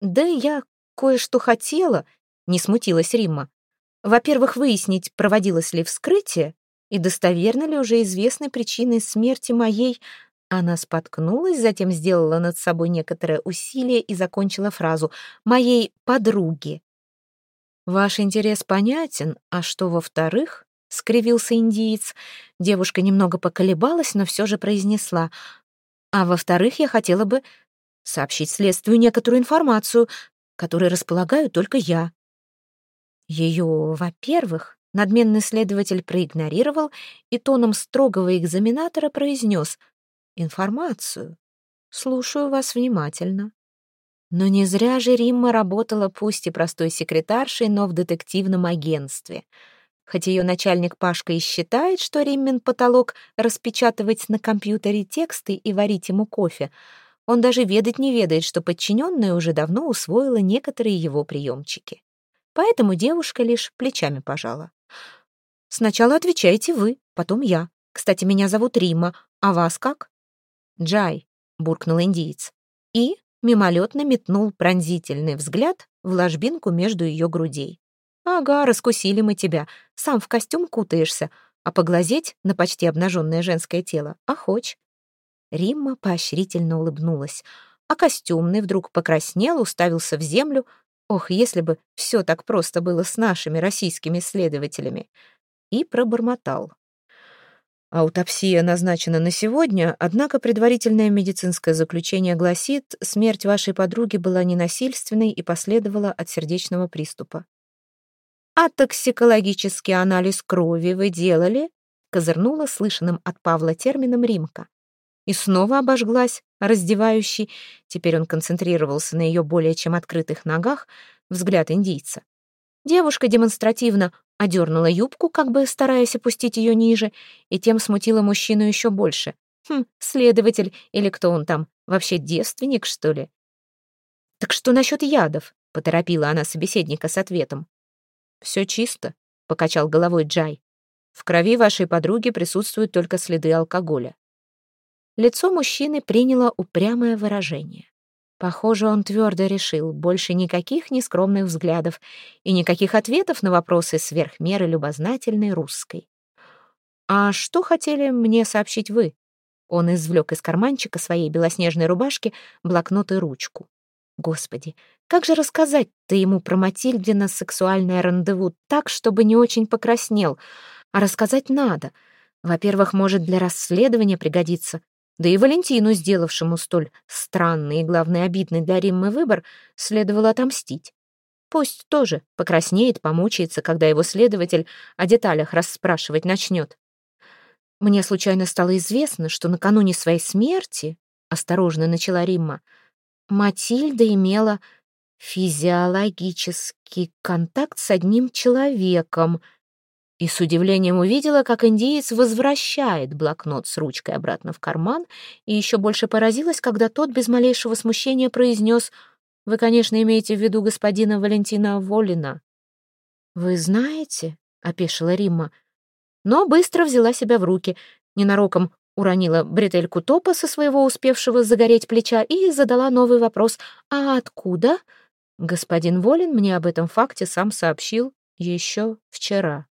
«Да я кое-что хотела», — не смутилась Римма. «Во-первых, выяснить, проводилось ли вскрытие, и достоверно ли уже известны причины смерти моей...» Она споткнулась, затем сделала над собой некоторое усилие и закончила фразу «моей подруги». «Ваш интерес понятен, а что во-вторых?» — скривился индиец. Девушка немного поколебалась, но все же произнесла. «А во-вторых, я хотела бы сообщить следствию некоторую информацию, которой располагаю только я». Ее, во-первых, надменный следователь проигнорировал и тоном строгого экзаменатора произнес — информацию. Слушаю вас внимательно. Но не зря же Римма работала пусть и простой секретаршей, но в детективном агентстве. Хоть ее начальник Пашка и считает, что Риммин потолок распечатывать на компьютере тексты и варить ему кофе, он даже ведать не ведает, что подчиненная уже давно усвоила некоторые его приемчики. Поэтому девушка лишь плечами пожала. «Сначала отвечайте вы, потом я. Кстати, меня зовут Рима, а вас как?» «Джай», — буркнул индиец, и мимолетно метнул пронзительный взгляд в ложбинку между ее грудей. «Ага, раскусили мы тебя. Сам в костюм кутаешься, а поглазеть на почти обнаженное женское тело охоч». Римма поощрительно улыбнулась, а костюмный вдруг покраснел, уставился в землю. Ох, если бы все так просто было с нашими российскими следователями. И пробормотал. Аутопсия назначена на сегодня, однако предварительное медицинское заключение гласит, смерть вашей подруги была ненасильственной и последовала от сердечного приступа. «А токсикологический анализ крови вы делали?» — козырнула слышанным от Павла термином Римка. И снова обожглась, раздевающий, теперь он концентрировался на ее более чем открытых ногах, взгляд индийца. Девушка демонстративно одернула юбку, как бы стараясь опустить ее ниже, и тем смутила мужчину еще больше. Хм, следователь или кто он там, вообще девственник, что ли? «Так что насчет ядов?» — поторопила она собеседника с ответом. «Все чисто», — покачал головой Джай. «В крови вашей подруги присутствуют только следы алкоголя». Лицо мужчины приняло упрямое выражение. Похоже, он твердо решил, больше никаких нескромных взглядов и никаких ответов на вопросы сверх меры любознательной русской. «А что хотели мне сообщить вы?» Он извлек из карманчика своей белоснежной рубашки блокнот и ручку. Господи, как же рассказать-то ему про Матильдина сексуальное рандеву так, чтобы не очень покраснел? А рассказать надо. Во-первых, может, для расследования пригодится. Да и Валентину, сделавшему столь странный и, главное, обидный для Риммы выбор, следовало отомстить. Пусть тоже покраснеет, помучается, когда его следователь о деталях расспрашивать начнет. Мне случайно стало известно, что накануне своей смерти, осторожно начала Римма, Матильда имела физиологический контакт с одним человеком. И с удивлением увидела, как индиец возвращает блокнот с ручкой обратно в карман, и еще больше поразилась, когда тот без малейшего смущения произнес «Вы, конечно, имеете в виду господина Валентина Волина». «Вы знаете?» — опешила Римма, но быстро взяла себя в руки, ненароком уронила бретельку топа со своего успевшего загореть плеча и задала новый вопрос «А откуда?» Господин Волин мне об этом факте сам сообщил еще вчера.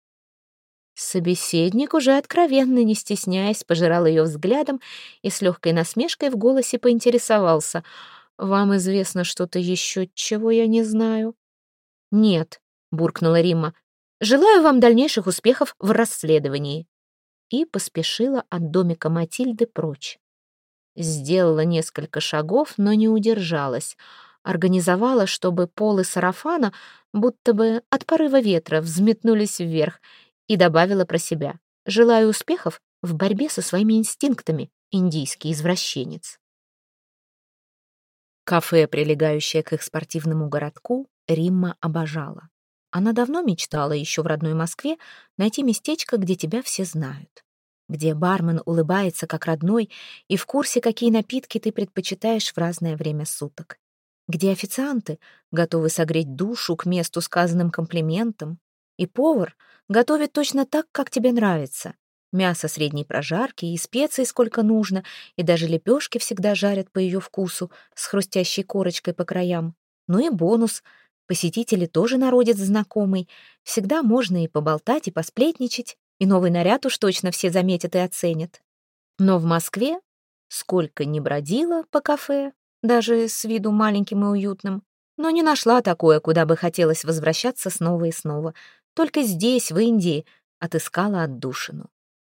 Собеседник уже откровенно, не стесняясь, пожирал ее взглядом и с легкой насмешкой в голосе поинтересовался. «Вам известно что-то еще, чего я не знаю?» «Нет», — буркнула Римма. «Желаю вам дальнейших успехов в расследовании». И поспешила от домика Матильды прочь. Сделала несколько шагов, но не удержалась. Организовала, чтобы полы сарафана будто бы от порыва ветра взметнулись вверх — и добавила про себя. «Желаю успехов в борьбе со своими инстинктами, индийский извращенец». Кафе, прилегающее к их спортивному городку, Римма обожала. Она давно мечтала еще в родной Москве найти местечко, где тебя все знают, где бармен улыбается как родной и в курсе, какие напитки ты предпочитаешь в разное время суток, где официанты готовы согреть душу к месту сказанным комплиментам, и повар готовит точно так, как тебе нравится. Мясо средней прожарки и специй сколько нужно, и даже лепешки всегда жарят по ее вкусу с хрустящей корочкой по краям. Ну и бонус. Посетители тоже народец знакомый. Всегда можно и поболтать, и посплетничать, и новый наряд уж точно все заметят и оценят. Но в Москве, сколько ни бродила по кафе, даже с виду маленьким и уютным, но не нашла такое, куда бы хотелось возвращаться снова и снова — только здесь, в Индии, отыскала отдушину.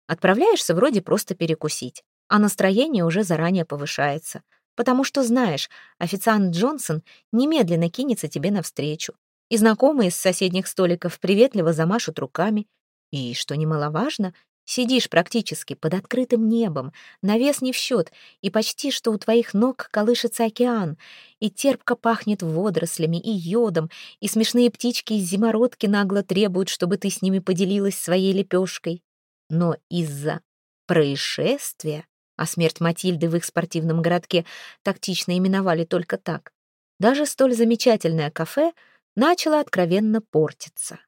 Отправляешься вроде просто перекусить, а настроение уже заранее повышается, потому что знаешь, официант Джонсон немедленно кинется тебе навстречу, и знакомые с соседних столиков приветливо замашут руками, и, что немаловажно, Сидишь практически под открытым небом, навес не в счет, и почти что у твоих ног колышется океан, и терпко пахнет водорослями и йодом, и смешные птички из зимородки нагло требуют, чтобы ты с ними поделилась своей лепешкой. Но из-за происшествия, а смерть Матильды в их спортивном городке тактично именовали только так, даже столь замечательное кафе начало откровенно портиться.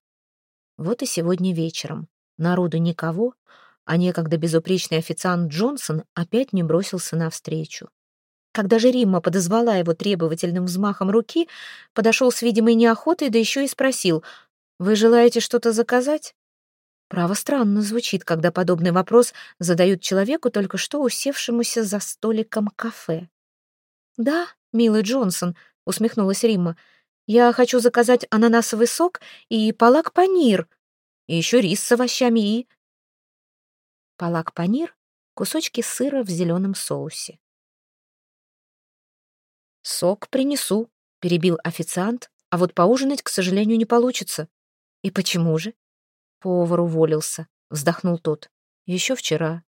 Вот и сегодня вечером Народу никого, а некогда безупречный официант Джонсон опять не бросился навстречу. Когда же Римма подозвала его требовательным взмахом руки, подошел с видимой неохотой, да еще и спросил, «Вы желаете что-то заказать?» Право странно звучит, когда подобный вопрос задают человеку, только что усевшемуся за столиком кафе. «Да, милый Джонсон», — усмехнулась Римма, «я хочу заказать ананасовый сок и палак-панир», и еще рис с овощами и... Палак-панир — кусочки сыра в зеленом соусе. «Сок принесу», — перебил официант, «а вот поужинать, к сожалению, не получится». «И почему же?» Повар уволился, вздохнул тот. «Еще вчера».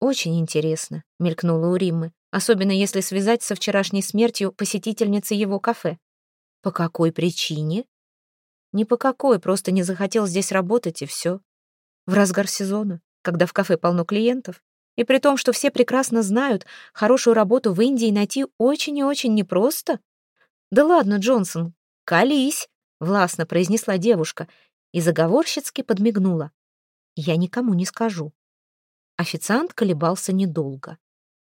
«Очень интересно», — мелькнула у Риммы, особенно если связать со вчерашней смертью посетительницы его кафе. «По какой причине?» Ни по какой, просто не захотел здесь работать, и все. В разгар сезона, когда в кафе полно клиентов, и при том, что все прекрасно знают, хорошую работу в Индии найти очень и очень непросто. «Да ладно, Джонсон, колись!» — властно произнесла девушка и заговорщицки подмигнула. «Я никому не скажу». Официант колебался недолго.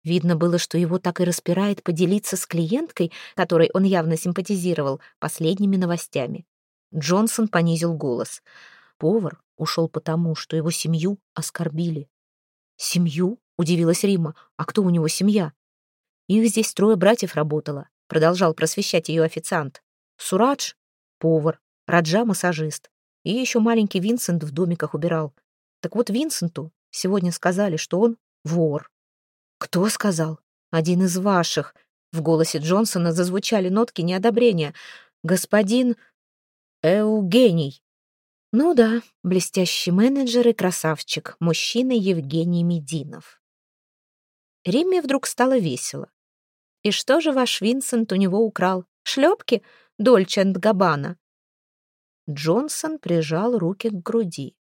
Видно было, что его так и распирает поделиться с клиенткой, которой он явно симпатизировал, последними новостями. Джонсон понизил голос. Повар ушел потому, что его семью оскорбили. «Семью?» — удивилась Рима. «А кто у него семья?» «Их здесь трое братьев работало», — продолжал просвещать ее официант. «Сурадж — повар, Раджа — массажист, и еще маленький Винсент в домиках убирал. Так вот Винсенту сегодня сказали, что он вор». «Кто сказал?» «Один из ваших». В голосе Джонсона зазвучали нотки неодобрения. «Господин...» Эугений. Ну да, блестящий менеджер и красавчик, мужчина Евгений Мединов. Римме вдруг стало весело. И что же ваш Винсент у него украл? Шлепки? Дольче энд Габбана. Джонсон прижал руки к груди.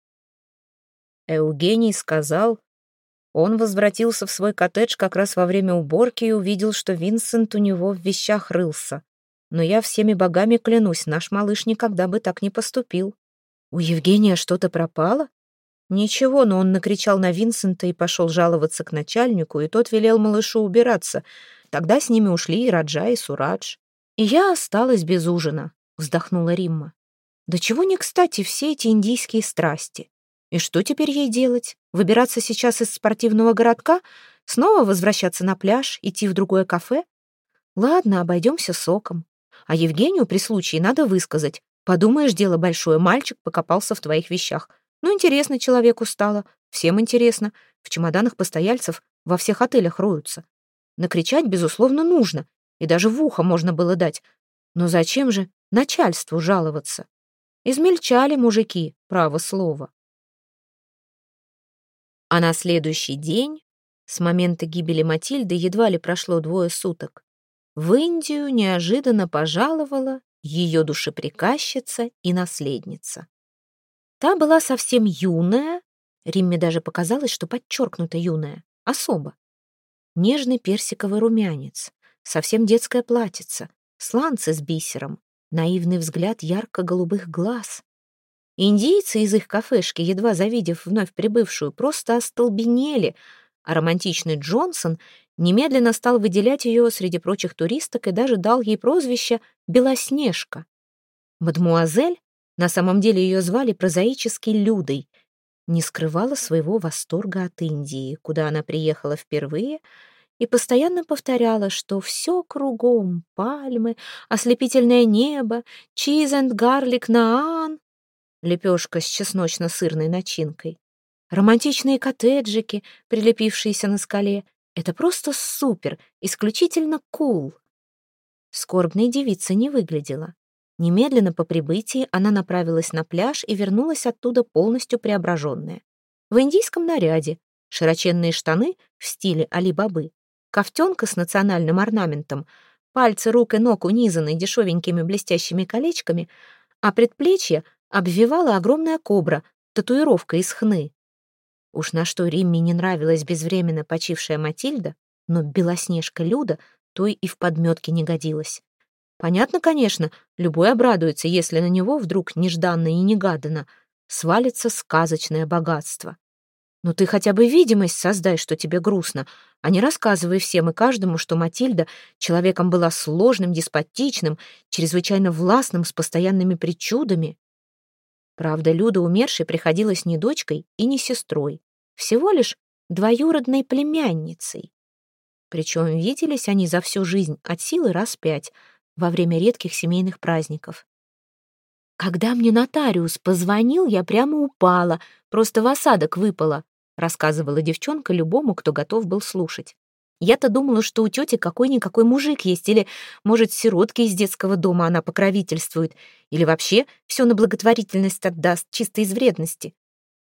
Евгений сказал... Он возвратился в свой коттедж как раз во время уборки и увидел, что Винсент у него в вещах рылся. Но я всеми богами клянусь, наш малыш никогда бы так не поступил. У Евгения что-то пропало? Ничего, но он накричал на Винсента и пошел жаловаться к начальнику, и тот велел малышу убираться. Тогда с ними ушли и Раджа, и Сурадж. И я осталась без ужина, вздохнула Римма. Да чего не кстати все эти индийские страсти? И что теперь ей делать? Выбираться сейчас из спортивного городка? Снова возвращаться на пляж, идти в другое кафе? Ладно, обойдемся соком. А Евгению при случае надо высказать. Подумаешь, дело большое, мальчик покопался в твоих вещах. Ну, интересно человеку стало. Всем интересно. В чемоданах постояльцев во всех отелях роются. Накричать, безусловно, нужно. И даже в ухо можно было дать. Но зачем же начальству жаловаться? Измельчали мужики, право слово. А на следующий день, с момента гибели Матильды едва ли прошло двое суток, в Индию неожиданно пожаловала ее душеприказчица и наследница. Та была совсем юная, Римме даже показалось, что подчеркнуто юная, особо. Нежный персиковый румянец, совсем детская платьица, сланцы с бисером, наивный взгляд ярко-голубых глаз. Индийцы из их кафешки, едва завидев вновь прибывшую, просто остолбенели, а романтичный Джонсон немедленно стал выделять ее среди прочих туристок и даже дал ей прозвище «Белоснежка». Мадмуазель, на самом деле ее звали прозаически Людой, не скрывала своего восторга от Индии, куда она приехала впервые, и постоянно повторяла, что все кругом — пальмы, ослепительное небо, чиз энд гарлик наан, лепешка с чесночно-сырной начинкой, романтичные коттеджики, прилепившиеся на скале. Это просто супер, исключительно кул. Скорбной девица не выглядела. Немедленно по прибытии она направилась на пляж и вернулась оттуда полностью преображенная. В индийском наряде, широченные штаны в стиле Али-Бабы, ковтенка с национальным орнаментом, пальцы рук и ног унизаны дешевенькими блестящими колечками, а предплечья обвивала огромная кобра, татуировка из хны. Уж на что Римме не нравилась безвременно почившая Матильда, но белоснежка Люда той и в подметке не годилась. Понятно, конечно, любой обрадуется, если на него вдруг нежданно и негаданно свалится сказочное богатство. Но ты хотя бы видимость создай, что тебе грустно, а не рассказывай всем и каждому, что Матильда человеком была сложным, деспотичным, чрезвычайно властным, с постоянными причудами. Правда, Люда умершей приходилась не дочкой и не сестрой, всего лишь двоюродной племянницей. Причем виделись они за всю жизнь от силы раз пять во время редких семейных праздников. «Когда мне нотариус позвонил, я прямо упала, просто в осадок выпала», рассказывала девчонка любому, кто готов был слушать. Я-то думала, что у тети какой-никакой мужик есть, или, может, сиротки из детского дома она покровительствует, или вообще все на благотворительность отдаст, чисто из вредности.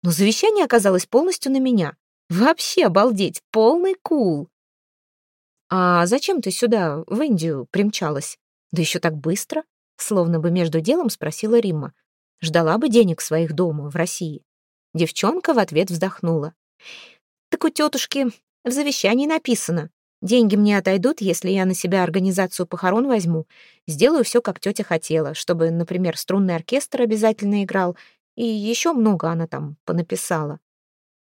Но завещание оказалось полностью на меня. Вообще обалдеть, полный кул. «А зачем ты сюда, в Индию, примчалась? Да еще так быстро?» Словно бы между делом спросила Римма. Ждала бы денег своих дома, в России. Девчонка в ответ вздохнула. «Так у тетушки в завещании написано. Деньги мне отойдут, если я на себя организацию похорон возьму. Сделаю все, как тетя хотела, чтобы, например, струнный оркестр обязательно играл, и еще много она там понаписала.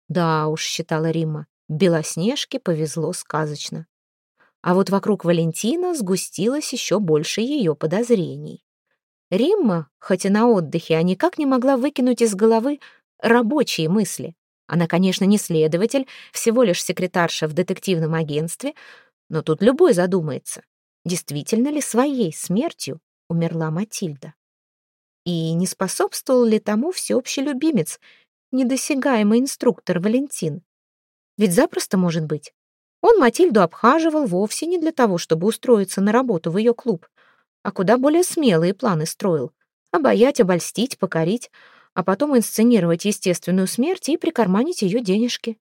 Да уж, считала Римма, Белоснежке повезло сказочно. А вот вокруг Валентина сгустилось еще больше ее подозрений. Римма, хоть и на отдыхе, а никак не могла выкинуть из головы рабочие мысли. Она, конечно, не следователь, всего лишь секретарша в детективном агентстве, но тут любой задумается, действительно ли своей смертью умерла Матильда. И не способствовал ли тому всеобщий любимец, недосягаемый инструктор Валентин? Ведь запросто может быть. Он Матильду обхаживал вовсе не для того, чтобы устроиться на работу в ее клуб, а куда более смелые планы строил. Обаять, обольстить, покорить — а потом инсценировать естественную смерть и прикарманить ее денежки.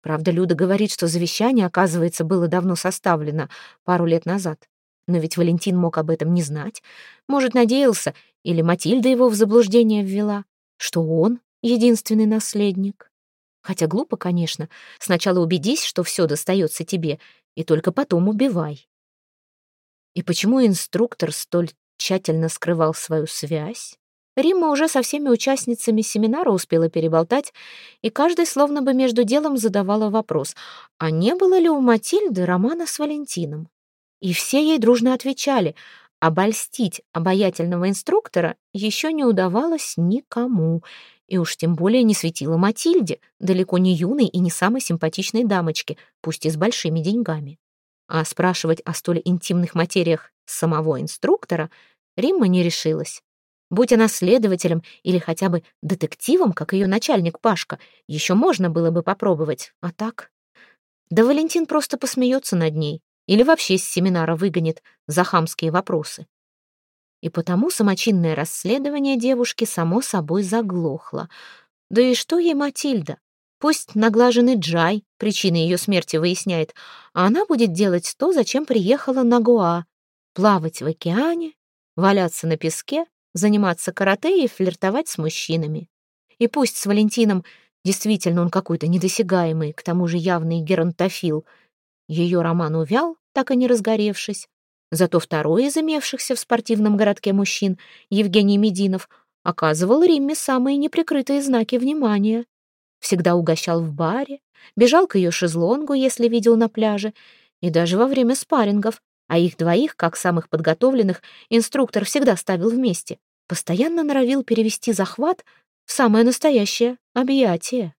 Правда, Люда говорит, что завещание, оказывается, было давно составлено, пару лет назад. Но ведь Валентин мог об этом не знать. Может, надеялся, или Матильда его в заблуждение ввела, что он единственный наследник. Хотя глупо, конечно. Сначала убедись, что все достается тебе, и только потом убивай. И почему инструктор столь тщательно скрывал свою связь? Римма уже со всеми участницами семинара успела переболтать, и каждый словно бы между делом задавала вопрос, а не было ли у Матильды романа с Валентином? И все ей дружно отвечали, обольстить обаятельного инструктора еще не удавалось никому, и уж тем более не светила Матильде, далеко не юной и не самой симпатичной дамочке, пусть и с большими деньгами. А спрашивать о столь интимных материях самого инструктора Римма не решилась. Будь она следователем или хотя бы детективом, как ее начальник Пашка, еще можно было бы попробовать, а так... Да Валентин просто посмеется над ней или вообще с семинара выгонит за хамские вопросы. И потому самочинное расследование девушки само собой заглохло. Да и что ей Матильда? Пусть наглаженный Джай причины ее смерти выясняет, а она будет делать то, зачем приехала на Гоа. Плавать в океане, валяться на песке заниматься карате и флиртовать с мужчинами. И пусть с Валентином действительно он какой-то недосягаемый, к тому же явный геронтофил, ее роман увял, так и не разгоревшись. Зато второй из имевшихся в спортивном городке мужчин, Евгений Мединов, оказывал Римме самые неприкрытые знаки внимания. Всегда угощал в баре, бежал к ее шезлонгу, если видел на пляже, и даже во время спаррингов а их двоих, как самых подготовленных, инструктор всегда ставил вместе, постоянно норовил перевести захват в самое настоящее объятие.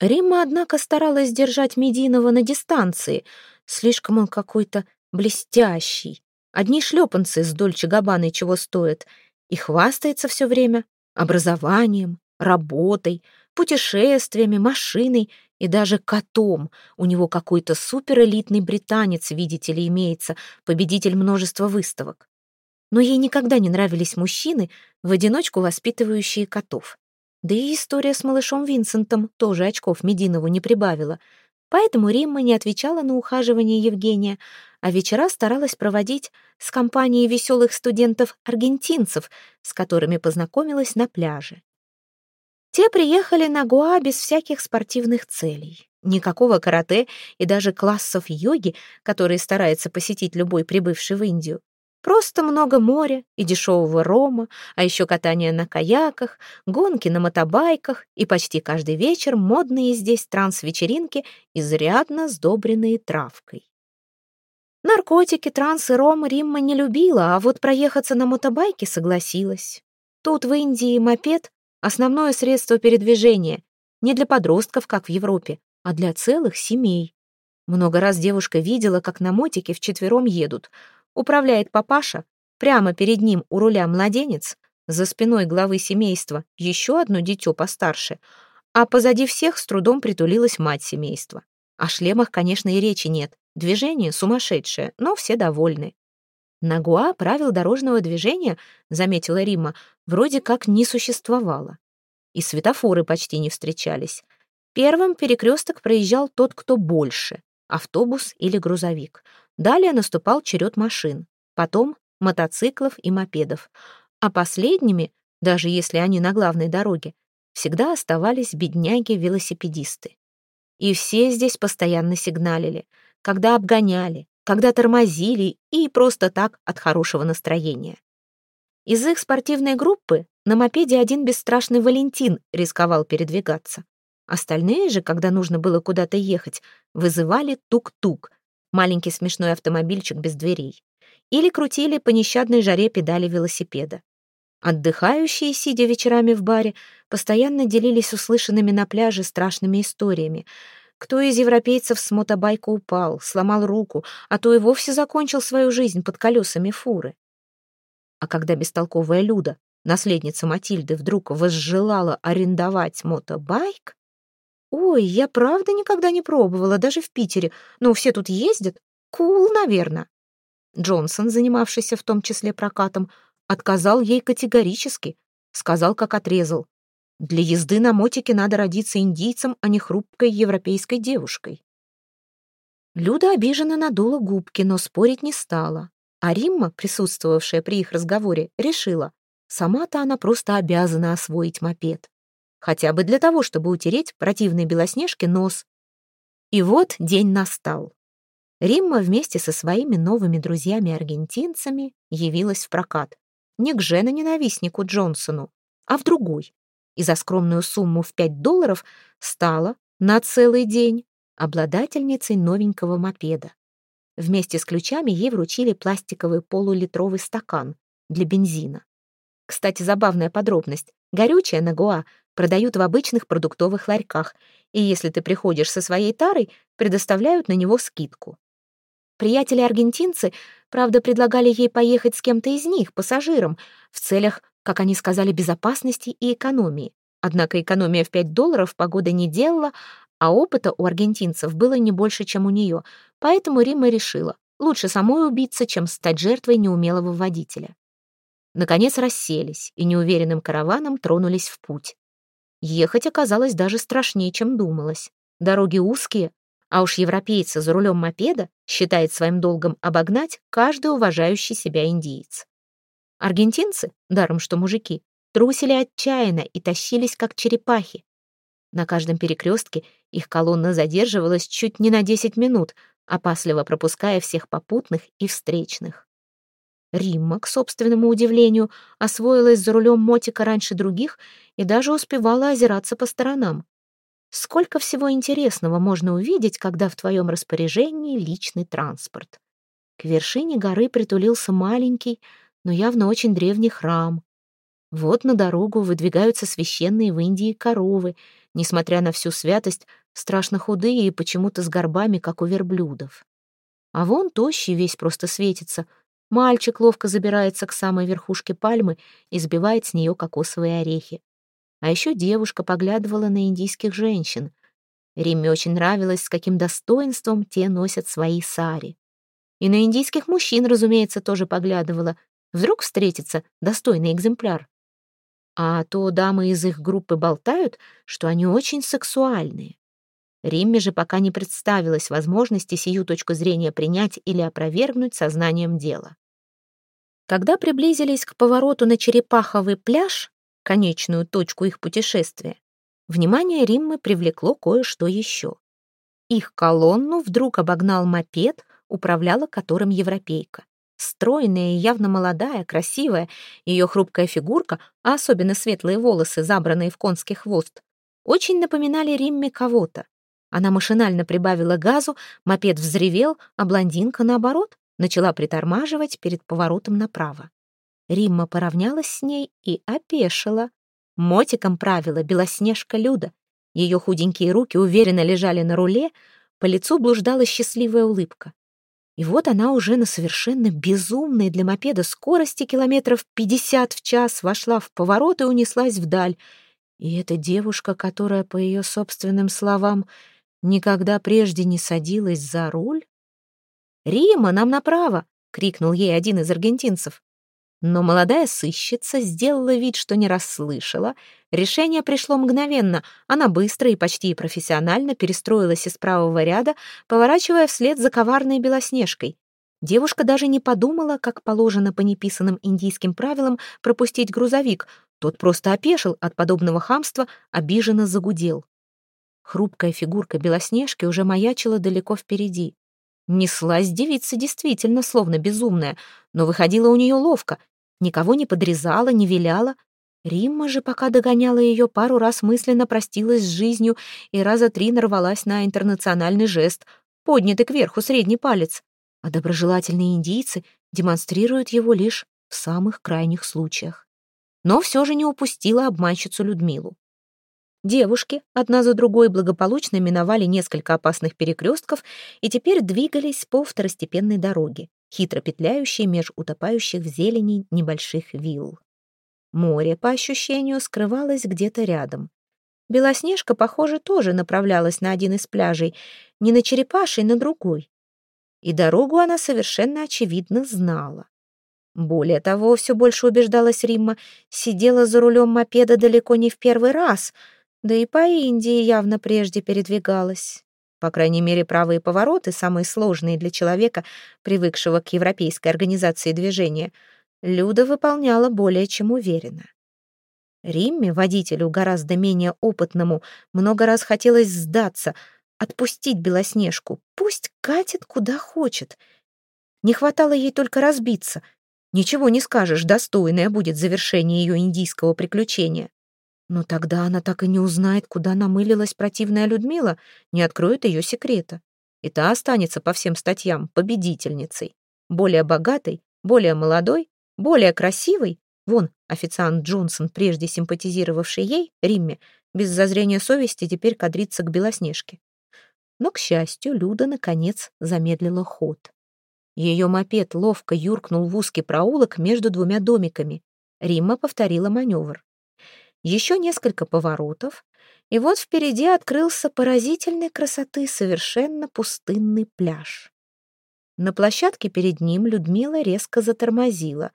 Римма, однако, старалась держать Мединова на дистанции. Слишком он какой-то блестящий. Одни шлепанцы с Дольче Габбаной чего стоят. И хвастается все время образованием, работой, путешествиями, машиной и даже котом. У него какой-то суперэлитный британец, видите ли, имеется, победитель множества выставок. Но ей никогда не нравились мужчины, в одиночку воспитывающие котов. Да и история с малышом Винсентом тоже очков Мединову не прибавила. Поэтому Римма не отвечала на ухаживание Евгения, а вечера старалась проводить с компанией веселых студентов-аргентинцев, с которыми познакомилась на пляже. Те приехали на Гуа без всяких спортивных целей. Никакого карате и даже классов йоги, которые старается посетить любой прибывший в Индию. Просто много моря и дешевого рома, а еще катание на каяках, гонки на мотобайках и почти каждый вечер модные здесь транс-вечеринки, изрядно сдобренные травкой. Наркотики, транс и ром Римма не любила, а вот проехаться на мотобайке согласилась. Тут в Индии мопед Основное средство передвижения не для подростков, как в Европе, а для целых семей. Много раз девушка видела, как на мотике вчетвером едут. Управляет папаша, прямо перед ним у руля младенец, за спиной главы семейства еще одно дитё постарше, а позади всех с трудом притулилась мать семейства. О шлемах, конечно, и речи нет. Движение сумасшедшее, но все довольны. На Гуа правил дорожного движения, заметила Римма, вроде как не существовало. И светофоры почти не встречались. Первым перекресток проезжал тот, кто больше — автобус или грузовик. Далее наступал черед машин, потом мотоциклов и мопедов. А последними, даже если они на главной дороге, всегда оставались бедняги-велосипедисты. И все здесь постоянно сигналили, когда обгоняли, когда тормозили и просто так от хорошего настроения. Из их спортивной группы на мопеде один бесстрашный Валентин рисковал передвигаться. Остальные же, когда нужно было куда-то ехать, вызывали тук-тук, маленький смешной автомобильчик без дверей, или крутили по нещадной жаре педали велосипеда. Отдыхающие, сидя вечерами в баре, постоянно делились услышанными на пляже страшными историями. Кто из европейцев с мотобайка упал, сломал руку, а то и вовсе закончил свою жизнь под колесами фуры. А когда бестолковая Люда, наследница Матильды, вдруг возжелала арендовать мотобайк, «Ой, я правда никогда не пробовала, даже в Питере. Ну, все тут ездят. Кул, наверное». Джонсон, занимавшийся в том числе прокатом, отказал ей категорически, сказал, как отрезал. Для езды на мотике надо родиться индийцем, а не хрупкой европейской девушкой. Люда обиженно надула губки, но спорить не стала. А Римма, присутствовавшая при их разговоре, решила, сама-то она просто обязана освоить мопед. хотя бы для того, чтобы утереть противной Белоснежке нос. И вот день настал. Римма вместе со своими новыми друзьями-аргентинцами явилась в прокат. Не к жена-ненавистнику Джонсону, а в другой. И за скромную сумму в 5 долларов стала на целый день обладательницей новенького мопеда. Вместе с ключами ей вручили пластиковый полулитровый стакан для бензина. Кстати, забавная подробность. Горючее на Гоа продают в обычных продуктовых ларьках, и если ты приходишь со своей тарой, предоставляют на него скидку. Приятели-аргентинцы, правда, предлагали ей поехать с кем-то из них, пассажиром, в целях, как они сказали, безопасности и экономии. Однако экономия в 5 долларов погода не делала, а опыта у аргентинцев было не больше, чем у нее, поэтому Рима решила, лучше самой убиться, чем стать жертвой неумелого водителя. Наконец расселись и неуверенным караваном тронулись в путь. Ехать оказалось даже страшнее, чем думалось. Дороги узкие, а уж европейца за рулем мопеда считает своим долгом обогнать каждый уважающий себя индиец. Аргентинцы, даром что мужики, трусили отчаянно и тащились как черепахи. На каждом перекрестке их колонна задерживалась чуть не на 10 минут, опасливо пропуская всех попутных и встречных. Римма, к собственному удивлению, освоилась за рулем мотика раньше других и даже успевала озираться по сторонам. Сколько всего интересного можно увидеть, когда в твоем распоряжении личный транспорт. К вершине горы притулился маленький, но явно очень древний храм. Вот на дорогу выдвигаются священные в Индии коровы, несмотря на всю святость, страшно худые и почему-то с горбами, как у верблюдов. А вон тощий весь просто светится. Мальчик ловко забирается к самой верхушке пальмы и сбивает с нее кокосовые орехи. А еще девушка поглядывала на индийских женщин. Римме очень нравилось, с каким достоинством те носят свои сари. И на индийских мужчин, разумеется, тоже поглядывала. Вдруг встретится достойный экземпляр. А то дамы из их группы болтают, что они очень сексуальные. Римме же пока не представилась возможности сию точку зрения принять или опровергнуть сознанием дела. Когда приблизились к повороту на Черепаховый пляж, конечную точку их путешествия, внимание Риммы привлекло кое-что еще. Их колонну вдруг обогнал мопед, управляла которым европейка. Стройная и явно молодая, красивая, ее хрупкая фигурка, а особенно светлые волосы, забранные в конский хвост, очень напоминали Римме кого-то. Она машинально прибавила газу, мопед взревел, а блондинка, наоборот, начала притормаживать перед поворотом направо. Римма поравнялась с ней и опешила. Мотиком правила Белоснежка Люда. Ее худенькие руки уверенно лежали на руле, по лицу блуждала счастливая улыбка. И вот она уже на совершенно безумной для мопеда скорости километров 50 в час вошла в поворот и унеслась вдаль. И эта девушка, которая, по ее собственным словам, никогда прежде не садилась за руль? «Рима, нам направо!» — крикнул ей один из аргентинцев. Но молодая сыщица сделала вид, что не расслышала. Решение пришло мгновенно. Она быстро и почти профессионально перестроилась из правого ряда, поворачивая вслед за коварной белоснежкой. Девушка даже не подумала, как положено по неписанным индийским правилам пропустить грузовик. Тот просто опешил от подобного хамства, обиженно загудел. Хрупкая фигурка белоснежки уже маячила далеко впереди. Неслась девица действительно, словно безумная, но выходила у нее ловко. Никого не подрезала, не виляла. Римма же, пока догоняла ее, пару раз мысленно простилась с жизнью и раза три нарвалась на интернациональный жест, поднятый кверху средний палец. А доброжелательные индийцы демонстрируют его лишь в самых крайних случаях. Но все же не упустила обманщицу Людмилу. Девушки одна за другой благополучно миновали несколько опасных перекрестков и теперь двигались по второстепенной дороге, хитро петляющей меж утопающих в зелени небольших вилл. Море, по ощущению, скрывалось где-то рядом. Белоснежка, похоже, тоже направлялась на один из пляжей, не на черепаший, на другой. И дорогу она совершенно очевидно знала. Более того, все больше убеждалась Римма, сидела за рулем мопеда далеко не в первый раз — да и по Индии явно прежде передвигалась. По крайней мере, правые повороты, самые сложные для человека, привыкшего к европейской организации движения, Люда выполняла более чем уверенно. Римме, водителю гораздо менее опытному, много раз хотелось сдаться, отпустить Белоснежку, пусть катит куда хочет. Не хватало ей только разбиться. Ничего не скажешь, достойное будет завершение ее индийского приключения. Но тогда она так и не узнает, куда намылилась противная Людмила, не откроет ее секрета. И та останется по всем статьям победительницей. Более богатой, более молодой, более красивой. Вон, официант Джонсон, прежде симпатизировавший ей, Римме, без зазрения совести теперь кадрится к Белоснежке. Но, к счастью, Люда, наконец, замедлила ход. Ее мопед ловко юркнул в узкий проулок между двумя домиками. Римма повторила маневр. Еще несколько поворотов, и вот впереди открылся поразительной красоты совершенно пустынный пляж. На площадке перед ним Людмила резко затормозила.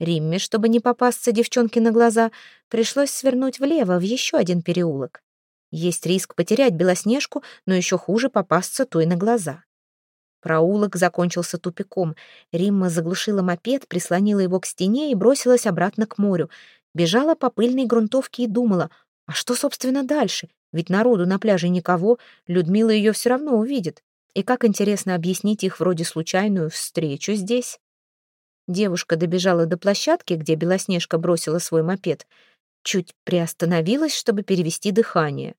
Римме, чтобы не попасться девчонке на глаза, пришлось свернуть влево в еще один переулок. Есть риск потерять Белоснежку, но еще хуже попасться той на глаза. Проулок закончился тупиком. Римма заглушила мопед, прислонила его к стене и бросилась обратно к морю. Бежала по пыльной грунтовке и думала, а что, собственно, дальше? Ведь народу на пляже никого, Людмила ее все равно увидит. И как интересно объяснить их вроде случайную встречу здесь? Девушка добежала до площадки, где Белоснежка бросила свой мопед, чуть приостановилась, чтобы перевести дыхание.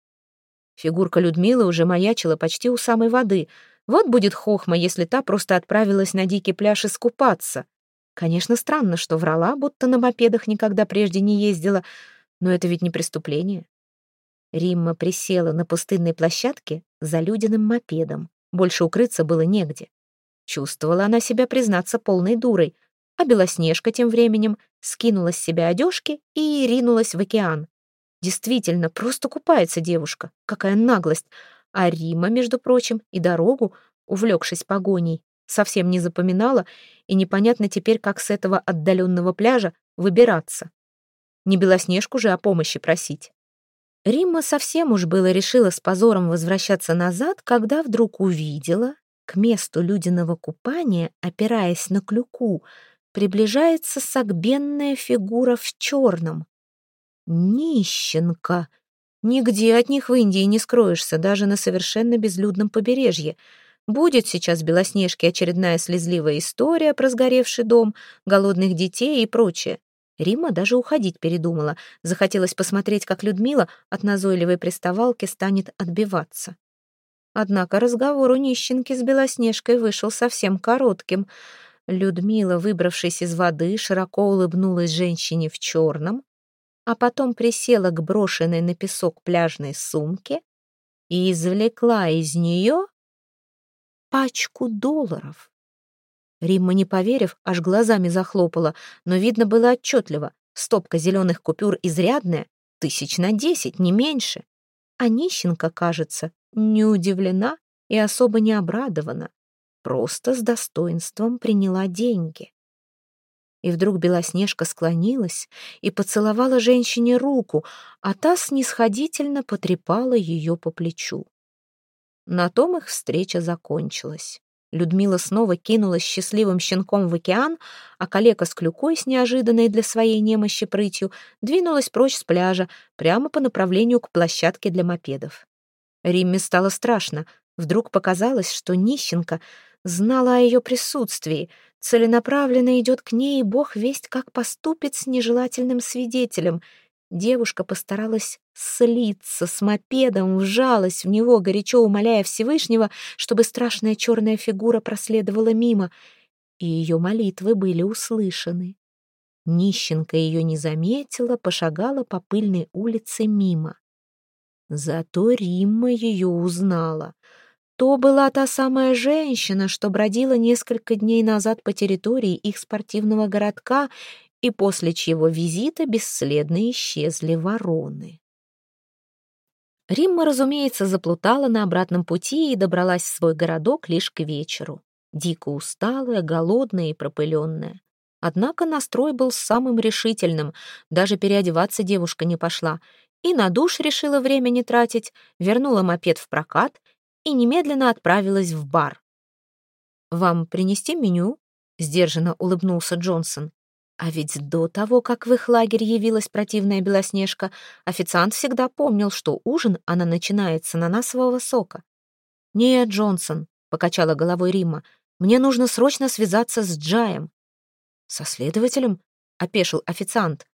Фигурка Людмилы уже маячила почти у самой воды. Вот будет хохма, если та просто отправилась на дикий пляж искупаться. Конечно, странно, что врала, будто на мопедах никогда прежде не ездила, но это ведь не преступление. Римма присела на пустынной площадке за Людиным мопедом. Больше укрыться было негде. Чувствовала она себя, признаться, полной дурой, а Белоснежка тем временем скинула с себя одежки и ринулась в океан. Действительно, просто купается девушка. Какая наглость. А Рима, между прочим, и дорогу, увлекшись погоней, совсем не запоминала, и непонятно теперь, как с этого отдаленного пляжа выбираться. Не Белоснежку же о помощи просить. Римма совсем уж было решила с позором возвращаться назад, когда вдруг увидела, к месту людиного купания, опираясь на клюку, приближается согбенная фигура в черном. Нищенка! Нигде от них в Индии не скроешься, даже на совершенно безлюдном побережье. Будет сейчас Белоснежке очередная слезливая история про сгоревший дом, голодных детей и прочее. Рима даже уходить передумала. Захотелось посмотреть, как Людмила от назойливой приставалки станет отбиваться. Однако разговор у нищенки с Белоснежкой вышел совсем коротким. Людмила, выбравшись из воды, широко улыбнулась женщине в черном, а потом присела к брошенной на песок пляжной сумке и извлекла из нее пачку долларов. Римма, не поверив, аж глазами захлопала, но видно было отчетливо. Стопка зеленых купюр изрядная, тысяч на десять, не меньше. А нищенка, кажется, не удивлена и особо не обрадована. Просто с достоинством приняла деньги. И вдруг Белоснежка склонилась и поцеловала женщине руку, а та снисходительно потрепала ее по плечу. На том их встреча закончилась. Людмила снова кинулась счастливым щенком в океан, а коллега с клюкой с неожиданной для своей немощи прытью двинулась прочь с пляжа, прямо по направлению к площадке для мопедов. Римме стало страшно. Вдруг показалось, что нищенка знала о ее присутствии, целенаправленно идет к ней, и бог весть, как поступит с нежелательным свидетелем — Девушка постаралась слиться с мопедом, вжалась в него, горячо умоляя Всевышнего, чтобы страшная черная фигура проследовала мимо, и ее молитвы были услышаны. Нищенка ее не заметила, пошагала по пыльной улице мимо. Зато Римма ее узнала. То была та самая женщина, что бродила несколько дней назад по территории их спортивного городка и после чьего визита бесследно исчезли вороны. Римма, разумеется, заплутала на обратном пути и добралась в свой городок лишь к вечеру. Дико усталая, голодная и пропыленная. Однако настрой был самым решительным, даже переодеваться девушка не пошла, и на душ решила время не тратить, вернула мопед в прокат и немедленно отправилась в бар. «Вам принести меню?» — сдержанно улыбнулся Джонсон. А ведь до того, как в их лагерь явилась противная Белоснежка, официант всегда помнил, что ужин она начинает с ананасового сока. «Нет, Джонсон», — покачала головой Римма, — «мне нужно срочно связаться с Джаем». «Со следователем?» — опешил официант.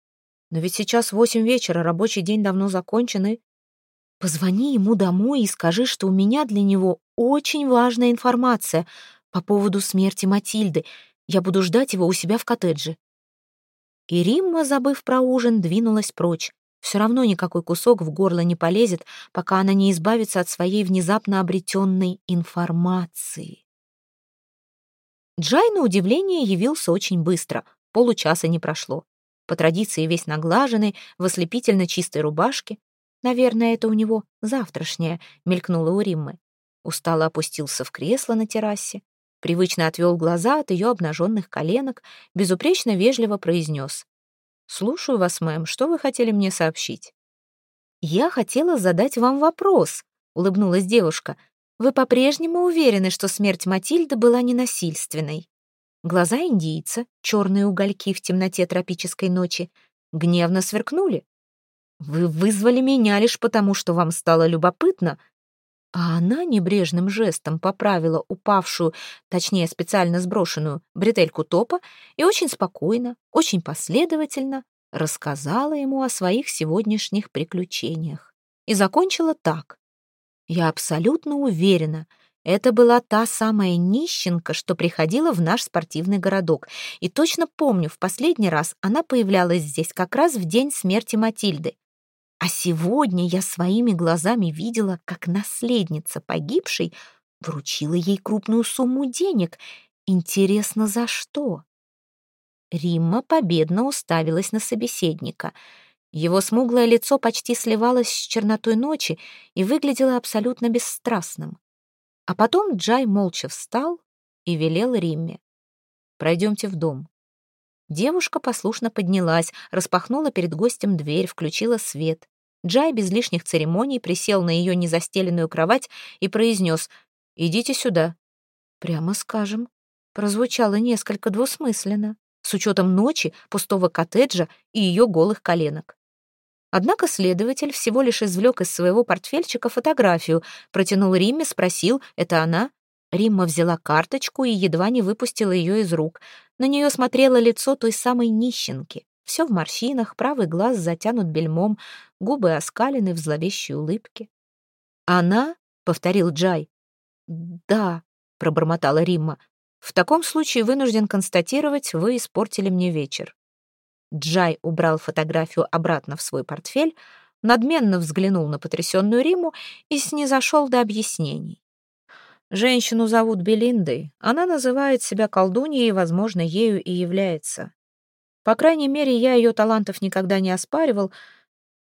«Но ведь сейчас восемь вечера, рабочий день давно закончен, и...» «Позвони ему домой и скажи, что у меня для него очень важная информация по поводу смерти Матильды. Я буду ждать его у себя в коттедже». И Римма, забыв про ужин, двинулась прочь. Все равно никакой кусок в горло не полезет, пока она не избавится от своей внезапно обретенной информации. Джай, на удивление, явился очень быстро. Получаса не прошло. По традиции весь наглаженный, в ослепительно чистой рубашке. Наверное, это у него завтрашнее, мелькнуло у Риммы. Устало опустился в кресло на террасе, привычно отвел глаза от ее обнаженных коленок, безупречно вежливо произнес. «Слушаю вас, мэм, что вы хотели мне сообщить?» «Я хотела задать вам вопрос», — улыбнулась девушка. «Вы по-прежнему уверены, что смерть Матильды была ненасильственной?» Глаза индийца, черные угольки в темноте тропической ночи, гневно сверкнули. «Вы вызвали меня лишь потому, что вам стало любопытно а она небрежным жестом поправила упавшую, точнее, специально сброшенную бретельку топа и очень спокойно, очень последовательно рассказала ему о своих сегодняшних приключениях. И закончила так. «Я абсолютно уверена, это была та самая нищенка, что приходила в наш спортивный городок. И точно помню, в последний раз она появлялась здесь как раз в день смерти Матильды. А сегодня я своими глазами видела, как наследница погибшей вручила ей крупную сумму денег. Интересно, за что? Римма победно уставилась на собеседника. Его смуглое лицо почти сливалось с чернотой ночи и выглядело абсолютно бесстрастным. А потом Джай молча встал и велел Римме. «Пройдемте в дом». Девушка послушно поднялась, распахнула перед гостем дверь, включила свет. Джай без лишних церемоний присел на ее незастеленную кровать и произнес «Идите сюда». Прямо скажем, прозвучало несколько двусмысленно, с учетом ночи, пустого коттеджа и ее голых коленок. Однако следователь всего лишь извлек из своего портфельчика фотографию, протянул Римме, спросил «Это она?». Римма взяла карточку и едва не выпустила ее из рук. На нее смотрело лицо той самой нищенки. Все в морщинах, правый глаз затянут бельмом, губы оскалены в зловещей улыбке. «Она?» — повторил Джай. «Да», — пробормотала Римма. «В таком случае вынужден констатировать, вы испортили мне вечер». Джай убрал фотографию обратно в свой портфель, надменно взглянул на потрясенную Риму и снизошел до объяснений. Женщину зовут Белиндой. Она называет себя колдуньей и, возможно, ею и является. По крайней мере, я ее талантов никогда не оспаривал.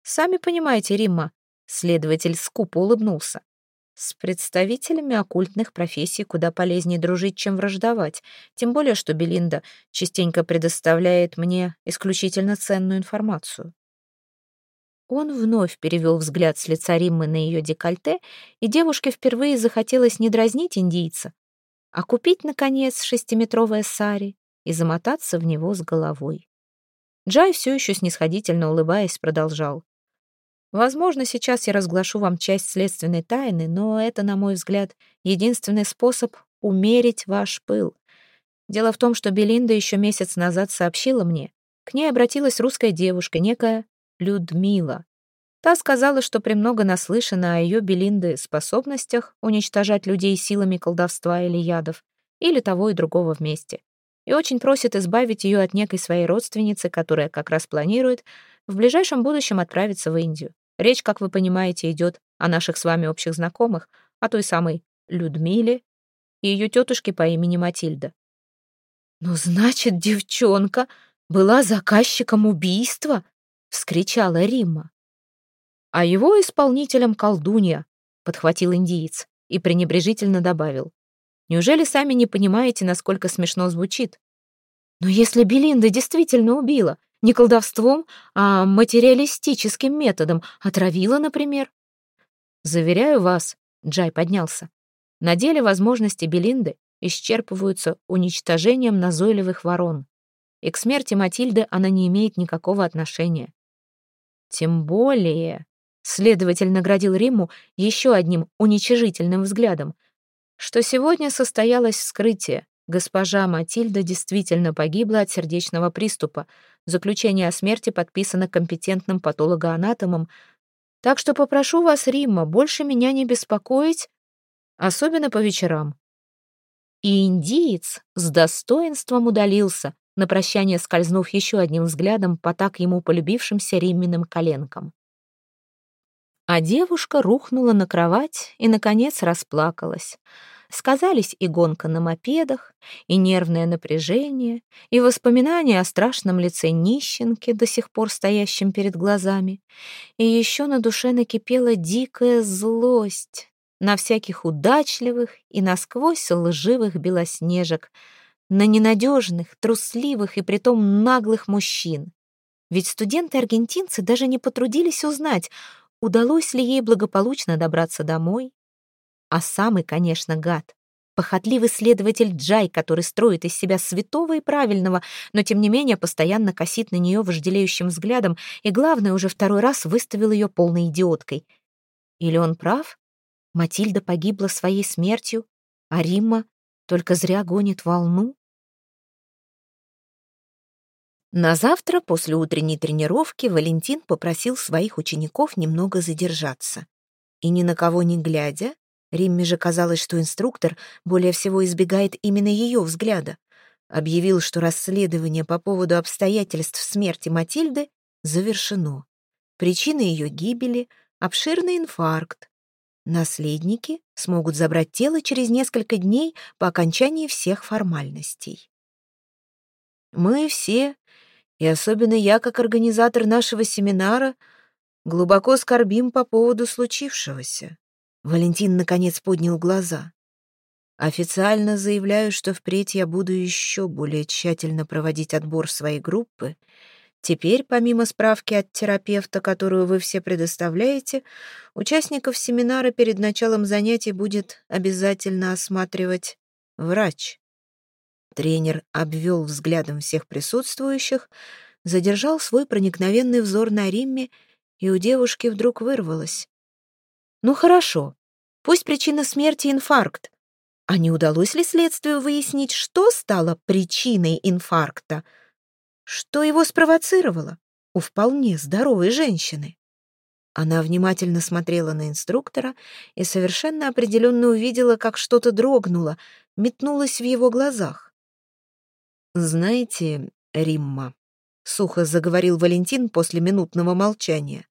Сами понимаете, Римма, следователь скупо улыбнулся. С представителями оккультных профессий куда полезнее дружить, чем враждовать, тем более, что Белинда частенько предоставляет мне исключительно ценную информацию. Он вновь перевел взгляд с лица Риммы на ее декольте, и девушке впервые захотелось не дразнить индийца, а купить, наконец, шестиметровое сари и замотаться в него с головой. Джай, все еще снисходительно улыбаясь, продолжал. «Возможно, сейчас я разглашу вам часть следственной тайны, но это, на мой взгляд, единственный способ умерить ваш пыл. Дело в том, что Белинда еще месяц назад сообщила мне. К ней обратилась русская девушка, некая Людмила. Та сказала, что премного наслышана о ее Белинды способностях уничтожать людей силами колдовства или ядов, или того и другого вместе и очень просит избавить ее от некой своей родственницы, которая как раз планирует в ближайшем будущем отправиться в Индию. Речь, как вы понимаете, идет о наших с вами общих знакомых, о той самой Людмиле и ее тетушке по имени Матильда. «Ну, значит, девчонка была заказчиком убийства?» — вскричала Римма. «А его исполнителем колдунья», — подхватил индиец и пренебрежительно добавил. Неужели сами не понимаете, насколько смешно звучит? Но если Белинда действительно убила, не колдовством, а материалистическим методом, отравила, например? Заверяю вас, Джай поднялся. На деле возможности Белинды исчерпываются уничтожением назойливых ворон. и к смерти Матильды она не имеет никакого отношения. Тем более, следователь наградил Римму еще одним уничижительным взглядом, что сегодня состоялось вскрытие. Госпожа Матильда действительно погибла от сердечного приступа. Заключение о смерти подписано компетентным патологоанатомом. Так что попрошу вас, Римма, больше меня не беспокоить, особенно по вечерам. И индиец с достоинством удалился, на прощание скользнув еще одним взглядом по так ему полюбившимся Римминым коленкам. А девушка рухнула на кровать и, наконец, расплакалась. Сказались и гонка на мопедах, и нервное напряжение, и воспоминания о страшном лице нищенки, до сих пор стоящем перед глазами. И еще на душе накипела дикая злость на всяких удачливых и насквозь лживых белоснежек, на ненадежных, трусливых и притом наглых мужчин. Ведь студенты-аргентинцы даже не потрудились узнать, удалось ли ей благополучно добраться домой. А самый, конечно, гад — похотливый следователь Джай, который строит из себя святого и правильного, но, тем не менее, постоянно косит на нее вожделеющим взглядом и, главное, уже второй раз выставил ее полной идиоткой. Или он прав? Матильда погибла своей смертью, а Римма только зря гонит волну? На завтра, после утренней тренировки, Валентин попросил своих учеников немного задержаться. И ни на кого не глядя, Римме же казалось, что инструктор более всего избегает именно ее взгляда, объявил, что расследование по поводу обстоятельств смерти Матильды завершено. Причина ее гибели — обширный инфаркт, Наследники смогут забрать тело через несколько дней по окончании всех формальностей. Мы все, и особенно я, как организатор нашего семинара, глубоко скорбим по поводу случившегося. Валентин, наконец, поднял глаза. Официально заявляю, что впредь я буду еще более тщательно проводить отбор своей группы Теперь, помимо справки от терапевта, которую вы все предоставляете, участников семинара перед началом занятий будет обязательно осматривать врач. Тренер обвел взглядом всех присутствующих, задержал свой проникновенный взор на Римме, и у девушки вдруг вырвалось. «Ну хорошо, пусть причина смерти — инфаркт. А не удалось ли следствию выяснить, что стало причиной инфаркта?» Что его спровоцировало у вполне здоровой женщины? Она внимательно смотрела на инструктора и совершенно определенно увидела, как что-то дрогнуло, метнулось в его глазах. «Знаете, Римма», — сухо заговорил Валентин после минутного молчания,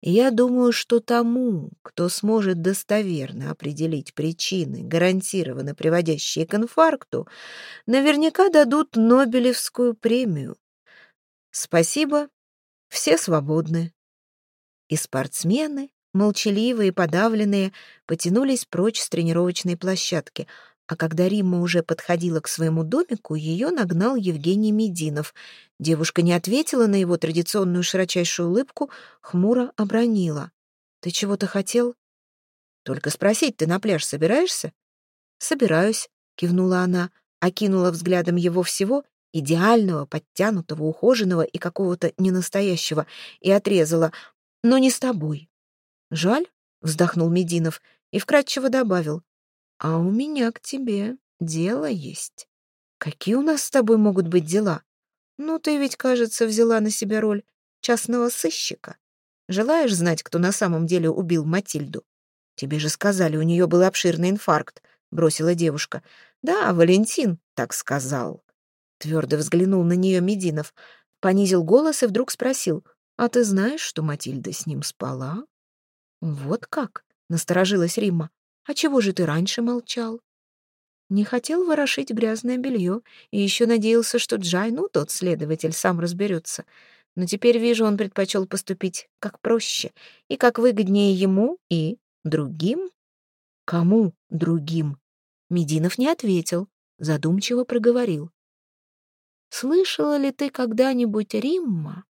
«я думаю, что тому, кто сможет достоверно определить причины, гарантированно приводящие к инфаркту, наверняка дадут Нобелевскую премию. Спасибо, все свободны. И спортсмены, молчаливые и подавленные, потянулись прочь с тренировочной площадки, а когда Римма уже подходила к своему домику, ее нагнал Евгений Мединов. Девушка не ответила на его традиционную широчайшую улыбку, хмуро обронила. «Ты чего-то хотел?» «Только спросить, ты на пляж собираешься?» «Собираюсь», — кивнула она, окинула взглядом его всего идеального, подтянутого, ухоженного и какого-то ненастоящего, и отрезала «но не с тобой». «Жаль?» — вздохнул Мединов и вкратчиво добавил «а у меня к тебе дело есть». «Какие у нас с тобой могут быть дела? Ну, ты ведь, кажется, взяла на себя роль частного сыщика. Желаешь знать, кто на самом деле убил Матильду? Тебе же сказали, у нее был обширный инфаркт», — бросила девушка. «Да, Валентин так сказал». Твердо взглянул на нее Мединов, понизил голос и вдруг спросил, «А ты знаешь, что Матильда с ним спала?» «Вот как?» — насторожилась Римма. «А чего же ты раньше молчал?» Не хотел ворошить грязное белье и еще надеялся, что Джай, ну, тот следователь, сам разберется. Но теперь вижу, он предпочел поступить как проще и как выгоднее ему и другим. Кому другим? Мединов не ответил, задумчиво проговорил. Слышала ли ты когда-нибудь, Римма,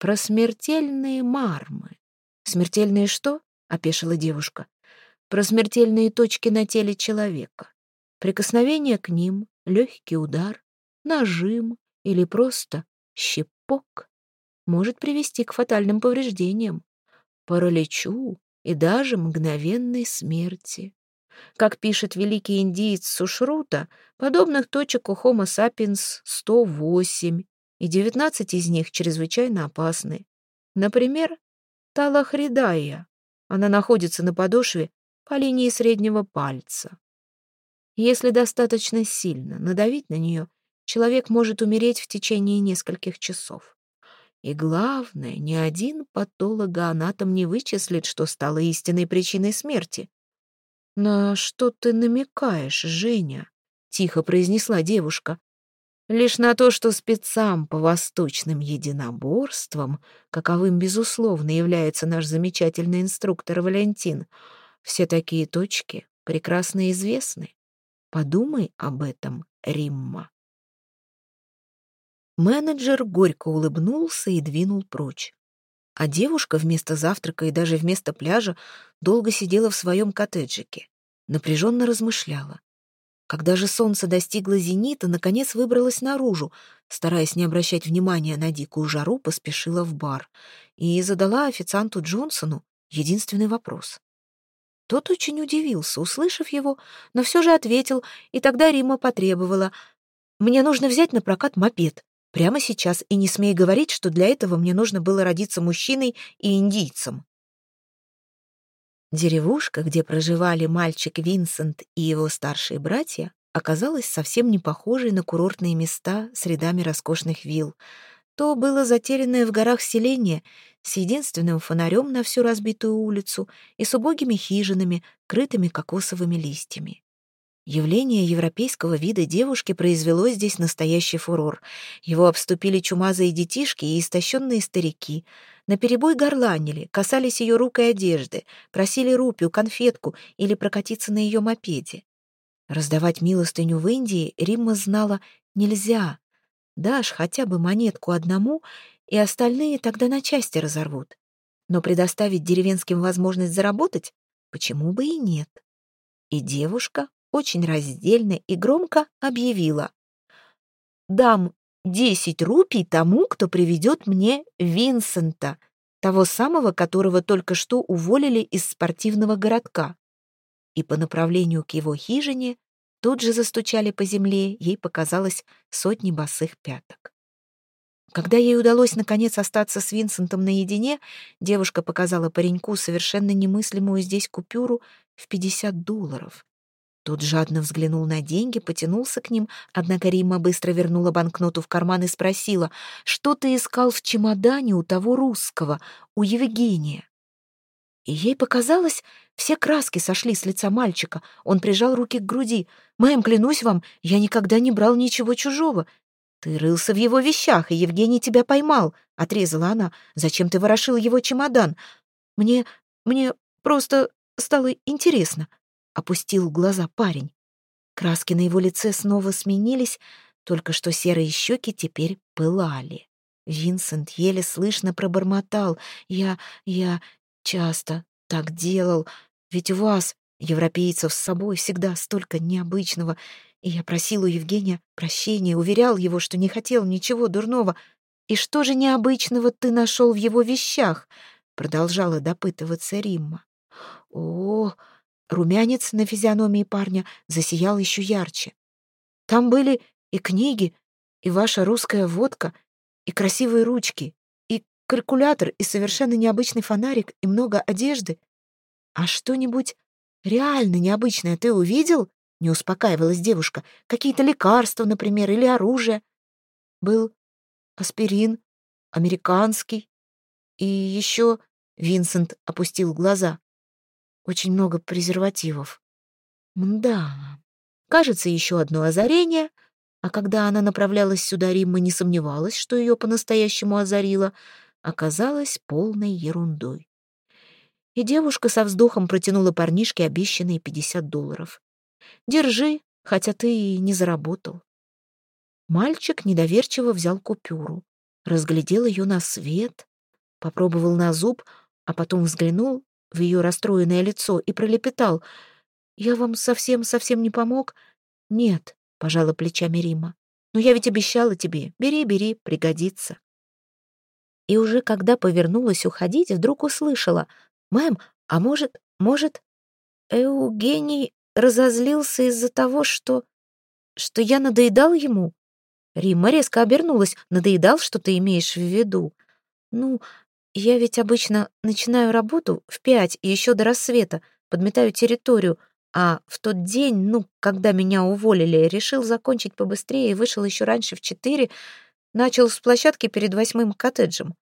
про смертельные мармы? Смертельные что? — опешила девушка. Про смертельные точки на теле человека. Прикосновение к ним, легкий удар, нажим, или просто щепок может привести к фатальным повреждениям, параличу и даже мгновенной смерти. Как пишет великий индиец Сушрута, подобных точек у Homo sapiens 108, и 19 из них чрезвычайно опасны. Например, талахридая. Она находится на подошве по линии среднего пальца. Если достаточно сильно надавить на нее, человек может умереть в течение нескольких часов. И главное, ни один патологоанатом не вычислит, что стало истинной причиной смерти. «На что ты намекаешь, Женя?» — тихо произнесла девушка. «Лишь на то, что спецам по восточным единоборствам, каковым, безусловно, является наш замечательный инструктор Валентин, все такие точки прекрасно известны. Подумай об этом, Римма». Менеджер горько улыбнулся и двинул прочь. А девушка вместо завтрака и даже вместо пляжа долго сидела в своем коттеджике, напряженно размышляла. Когда же солнце достигло зенита, наконец выбралась наружу, стараясь не обращать внимания на дикую жару, поспешила в бар и задала официанту Джонсону единственный вопрос. Тот очень удивился, услышав его, но все же ответил, и тогда Рима потребовала. «Мне нужно взять на прокат мопед. Прямо сейчас, и не смей говорить, что для этого мне нужно было родиться мужчиной и индийцем. Деревушка, где проживали мальчик Винсент и его старшие братья, оказалась совсем не похожей на курортные места с рядами роскошных вилл. То было затерянное в горах селение с единственным фонарем на всю разбитую улицу и с убогими хижинами, крытыми кокосовыми листьями. Явление европейского вида девушки произвело здесь настоящий фурор. Его обступили чумазые детишки и истощенные старики. Наперебой горланили, касались ее рук и одежды, просили рупию, конфетку или прокатиться на ее мопеде. Раздавать милостыню в Индии Римма знала нельзя. Дашь хотя бы монетку одному, и остальные тогда на части разорвут. Но предоставить деревенским возможность заработать почему бы и нет. И девушка очень раздельно и громко объявила. «Дам десять рупий тому, кто приведет мне Винсента, того самого, которого только что уволили из спортивного городка». И по направлению к его хижине тут же застучали по земле, ей показалось сотни босых пяток. Когда ей удалось наконец остаться с Винсентом наедине, девушка показала пареньку совершенно немыслимую здесь купюру в 50 долларов. Тот жадно взглянул на деньги, потянулся к ним, однако Римма быстро вернула банкноту в карман и спросила, что ты искал в чемодане у того русского, у Евгения? И ей показалось, все краски сошли с лица мальчика. Он прижал руки к груди. «Мэм, клянусь вам, я никогда не брал ничего чужого. Ты рылся в его вещах, и Евгений тебя поймал», — отрезала она. «Зачем ты ворошил его чемодан? Мне... мне просто стало интересно опустил глаза парень. Краски на его лице снова сменились, только что серые щеки теперь пылали. Винсент еле слышно пробормотал. «Я... я часто так делал, ведь у вас, европейцев, с собой всегда столько необычного. И я просил у Евгения прощения, уверял его, что не хотел ничего дурного. И что же необычного ты нашел в его вещах?» Продолжала допытываться Римма. «О, Румянец на физиономии парня засиял еще ярче. Там были и книги, и ваша русская водка, и красивые ручки, калькулятор, и совершенно необычный фонарик, и много одежды. А что-нибудь реально необычное ты увидел? Не успокаивалась девушка. Какие-то лекарства, например, или оружие. Был аспирин, американский. И еще Винсент опустил глаза. Очень много презервативов. Мда. Кажется, еще одно озарение. А когда она направлялась сюда, Римма не сомневалась, что ее по-настоящему озарило, оказалось полной ерундой. И девушка со вздохом протянула парнишке обещанные 50 долларов. «Держи, хотя ты и не заработал». Мальчик недоверчиво взял купюру, разглядел ее на свет, попробовал на зуб, а потом взглянул в ее расстроенное лицо и пролепетал. «Я вам совсем-совсем не помог?» «Нет», — пожала плечами Рима. Но я ведь обещала тебе. Бери, бери, пригодится. И уже когда повернулась уходить, вдруг услышала. «Мэм, а может, может...» Евгений разозлился из-за того, что... что я надоедал ему? Римма резко обернулась. «Надоедал, что ты имеешь в виду?» «Ну, я ведь обычно начинаю работу в пять и еще до рассвета, подметаю территорию, а в тот день, ну, когда меня уволили, решил закончить побыстрее и вышел еще раньше в четыре, начал с площадки перед восьмым коттеджем.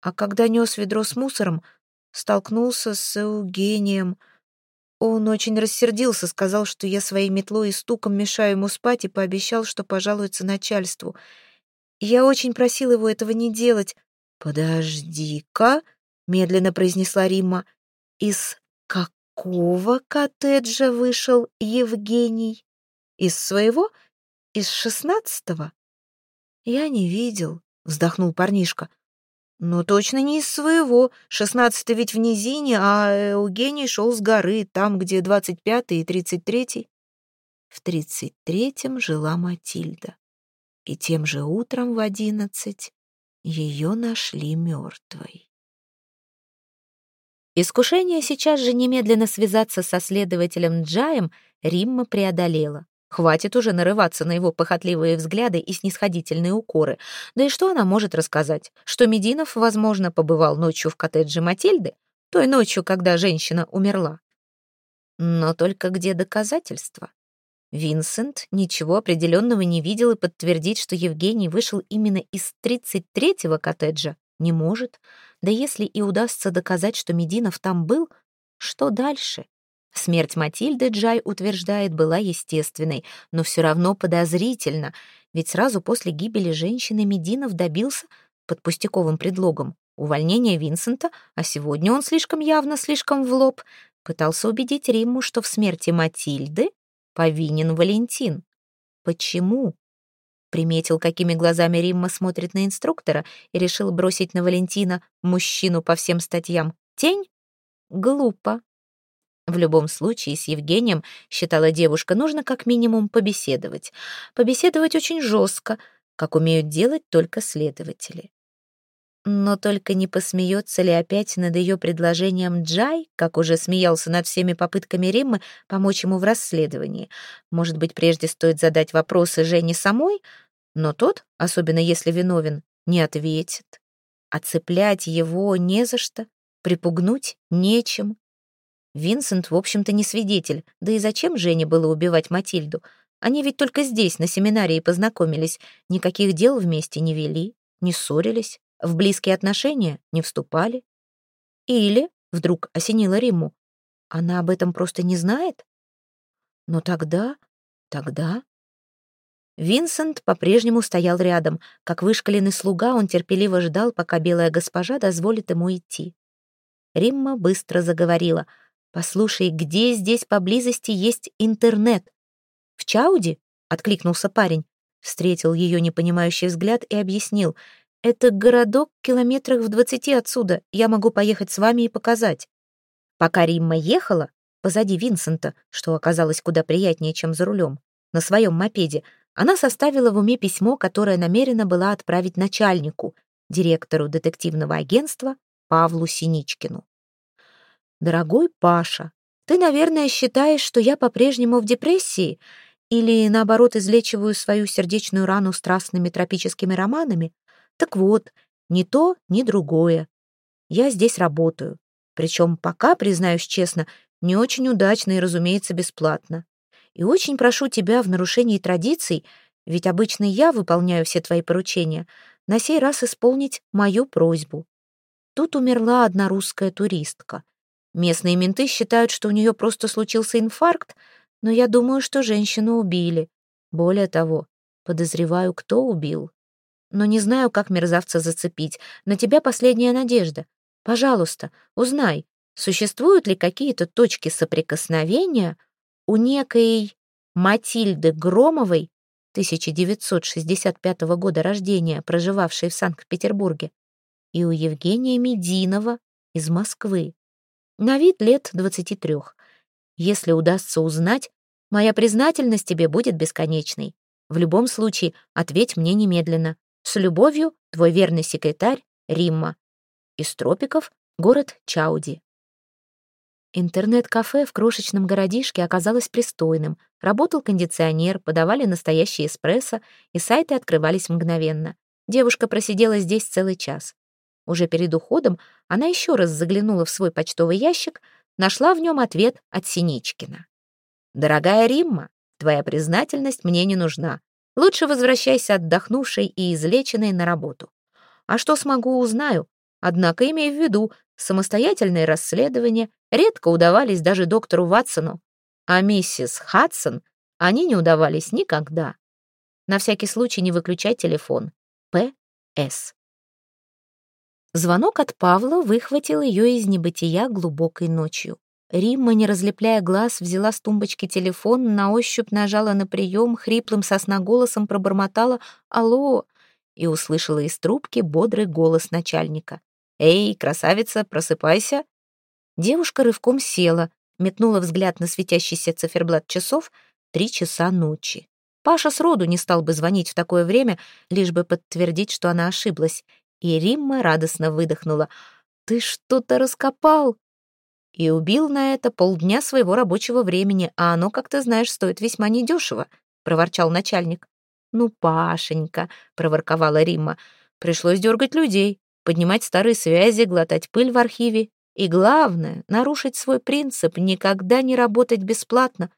А когда нес ведро с мусором, столкнулся с Евгением. Он очень рассердился, сказал, что я своей метлой и стуком мешаю ему спать и пообещал, что пожалуется начальству. Я очень просил его этого не делать. «Подожди-ка», — медленно произнесла Римма, — «из как какого коттеджа вышел Евгений? Из своего? Из шестнадцатого? Я не видел, вздохнул парнишка. Ну, точно не из своего. Шестнадцатый ведь в низине, а Евгений шел с горы, там, где двадцать пятый и тридцать третий. В тридцать третьем жила Матильда. И тем же утром в одиннадцать ее нашли мертвой. Искушение сейчас же немедленно связаться со следователем Джаем Римма преодолела. Хватит уже нарываться на его похотливые взгляды и снисходительные укоры. Да и что она может рассказать? Что Мединов, возможно, побывал ночью в коттедже Матильды? Той ночью, когда женщина умерла. Но только где доказательства? Винсент ничего определенного не видел и подтвердить, что Евгений вышел именно из 33-го коттеджа, не может. Да если и удастся доказать, что Мединов там был, что дальше? Смерть Матильды, Джай утверждает, была естественной, но все равно подозрительно, ведь сразу после гибели женщины Мединов добился под пустяковым предлогом увольнения Винсента, а сегодня он слишком явно, слишком в лоб, пытался убедить Римму, что в смерти Матильды повинен Валентин. Почему? Приметил, какими глазами Римма смотрит на инструктора и решил бросить на Валентина, мужчину по всем статьям. Тень? Глупо. В любом случае, с Евгением, считала девушка, нужно как минимум побеседовать. Побеседовать очень жестко, как умеют делать только следователи. Но только не посмеется ли опять над ее предложением Джай, как уже смеялся над всеми попытками Риммы помочь ему в расследовании. Может быть, прежде стоит задать вопросы Жене самой, но тот, особенно если виновен, не ответит. Оцеплять его не за что, припугнуть нечем. Винсент, в общем-то, не свидетель, да и зачем Жене было убивать Матильду? Они ведь только здесь, на семинарии, познакомились, никаких дел вместе не вели, не ссорились в близкие отношения не вступали. Или, вдруг осенила Римму, она об этом просто не знает? Но тогда, тогда... Винсент по-прежнему стоял рядом. Как вышкаленный слуга, он терпеливо ждал, пока белая госпожа дозволит ему идти. Римма быстро заговорила. «Послушай, где здесь поблизости есть интернет?» «В Чауде?» — откликнулся парень. Встретил ее непонимающий взгляд и объяснил. Это городок километрах в двадцати отсюда. Я могу поехать с вами и показать. Пока Римма ехала, позади Винсента, что оказалось куда приятнее, чем за рулем, на своем мопеде, она составила в уме письмо, которое намерена была отправить начальнику, директору детективного агентства Павлу Синичкину. «Дорогой Паша, ты, наверное, считаешь, что я по-прежнему в депрессии или, наоборот, излечиваю свою сердечную рану страстными тропическими романами? Так вот, ни то, ни другое. Я здесь работаю. Причем пока, признаюсь честно, не очень удачно и, разумеется, бесплатно. И очень прошу тебя в нарушении традиций, ведь обычно я выполняю все твои поручения, на сей раз исполнить мою просьбу. Тут умерла одна русская туристка. Местные менты считают, что у нее просто случился инфаркт, но я думаю, что женщину убили. Более того, подозреваю, кто убил но не знаю, как мерзавца зацепить. На тебя последняя надежда. Пожалуйста, узнай, существуют ли какие-то точки соприкосновения у некой Матильды Громовой, 1965 года рождения, проживавшей в Санкт-Петербурге, и у Евгения Мединова из Москвы. На вид лет 23. Если удастся узнать, моя признательность тебе будет бесконечной. В любом случае, ответь мне немедленно. С любовью, твой верный секретарь Римма. Из тропиков город Чауди. Интернет-кафе в крошечном городишке оказалось пристойным. Работал кондиционер, подавали настоящий эспрессо, и сайты открывались мгновенно. Девушка просидела здесь целый час. Уже перед уходом она еще раз заглянула в свой почтовый ящик, нашла в нем ответ от Синичкина. «Дорогая Римма, твоя признательность мне не нужна. Лучше возвращайся отдохнувшей и излеченной на работу. А что смогу, узнаю. Однако имей в виду, самостоятельные расследования редко удавались даже доктору Ватсону, а миссис Хадсон они не удавались никогда. На всякий случай не выключай телефон. П.С. Звонок от Павла выхватил ее из небытия глубокой ночью. Римма, не разлепляя глаз, взяла с тумбочки телефон, на ощупь нажала на прием, хриплым сосноголосом пробормотала «Алло!» и услышала из трубки бодрый голос начальника. «Эй, красавица, просыпайся!» Девушка рывком села, метнула взгляд на светящийся циферблат часов три часа ночи. Паша сроду не стал бы звонить в такое время, лишь бы подтвердить, что она ошиблась. И Римма радостно выдохнула. «Ты что-то раскопал!» И убил на это полдня своего рабочего времени, а оно, как ты знаешь, стоит весьма недешево, — проворчал начальник. «Ну, Пашенька», — проворковала Римма, — «пришлось дергать людей поднимать старые связи, глотать пыль в архиве. И главное, нарушить свой принцип, никогда не работать бесплатно.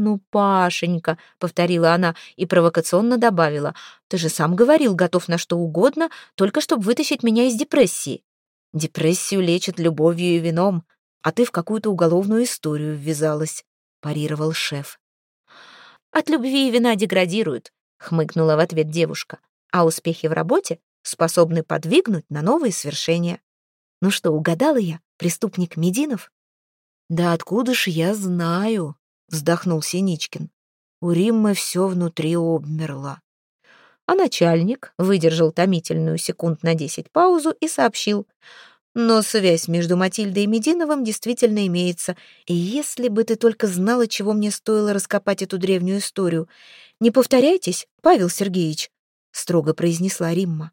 «Ну, Пашенька», — повторила она и провокационно добавила, «ты же сам говорил, готов на что угодно, только чтобы вытащить меня из депрессии. Депрессию лечат любовью и вином, а ты в какую-то уголовную историю ввязалась», — парировал шеф. «От любви и вина деградируют», — хмыкнула в ответ девушка, «а успехи в работе способны подвигнуть на новые свершения. Ну что, угадала я, преступник Мединов? Да откуда ж я знаю, вздохнул Синичкин. У Риммы все внутри обмерло. А начальник выдержал томительную секунд на десять паузу и сообщил. Но связь между Матильдой и Мединовым действительно имеется. И если бы ты только знала, чего мне стоило раскопать эту древнюю историю. Не повторяйтесь, Павел Сергеевич, строго произнесла Римма.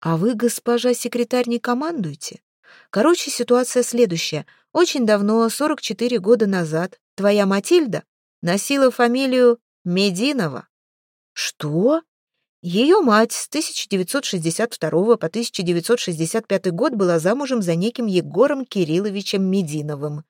А вы, госпожа секретарь, не командуете? Короче, ситуация следующая. Очень давно, 44 года назад, твоя Матильда носила фамилию Мединова. Что? Ее мать с 1962 по 1965 год была замужем за неким Егором Кирилловичем Мединовым.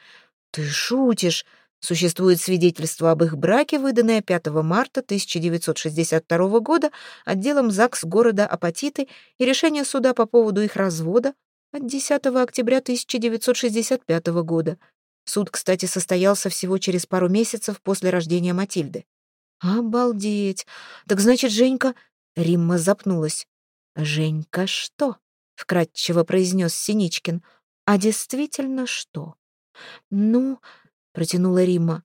Ты шутишь? Существует свидетельство об их браке, выданное 5 марта 1962 года отделом ЗАГС города Апатиты и решение суда по поводу их развода от 10 октября 1965 года. Суд, кстати, состоялся всего через пару месяцев после рождения Матильды. «Обалдеть! Так значит, Женька...» Римма запнулась. «Женька что?» — вкратчиво произнес Синичкин. «А действительно что?» «Ну...» — протянула Рима.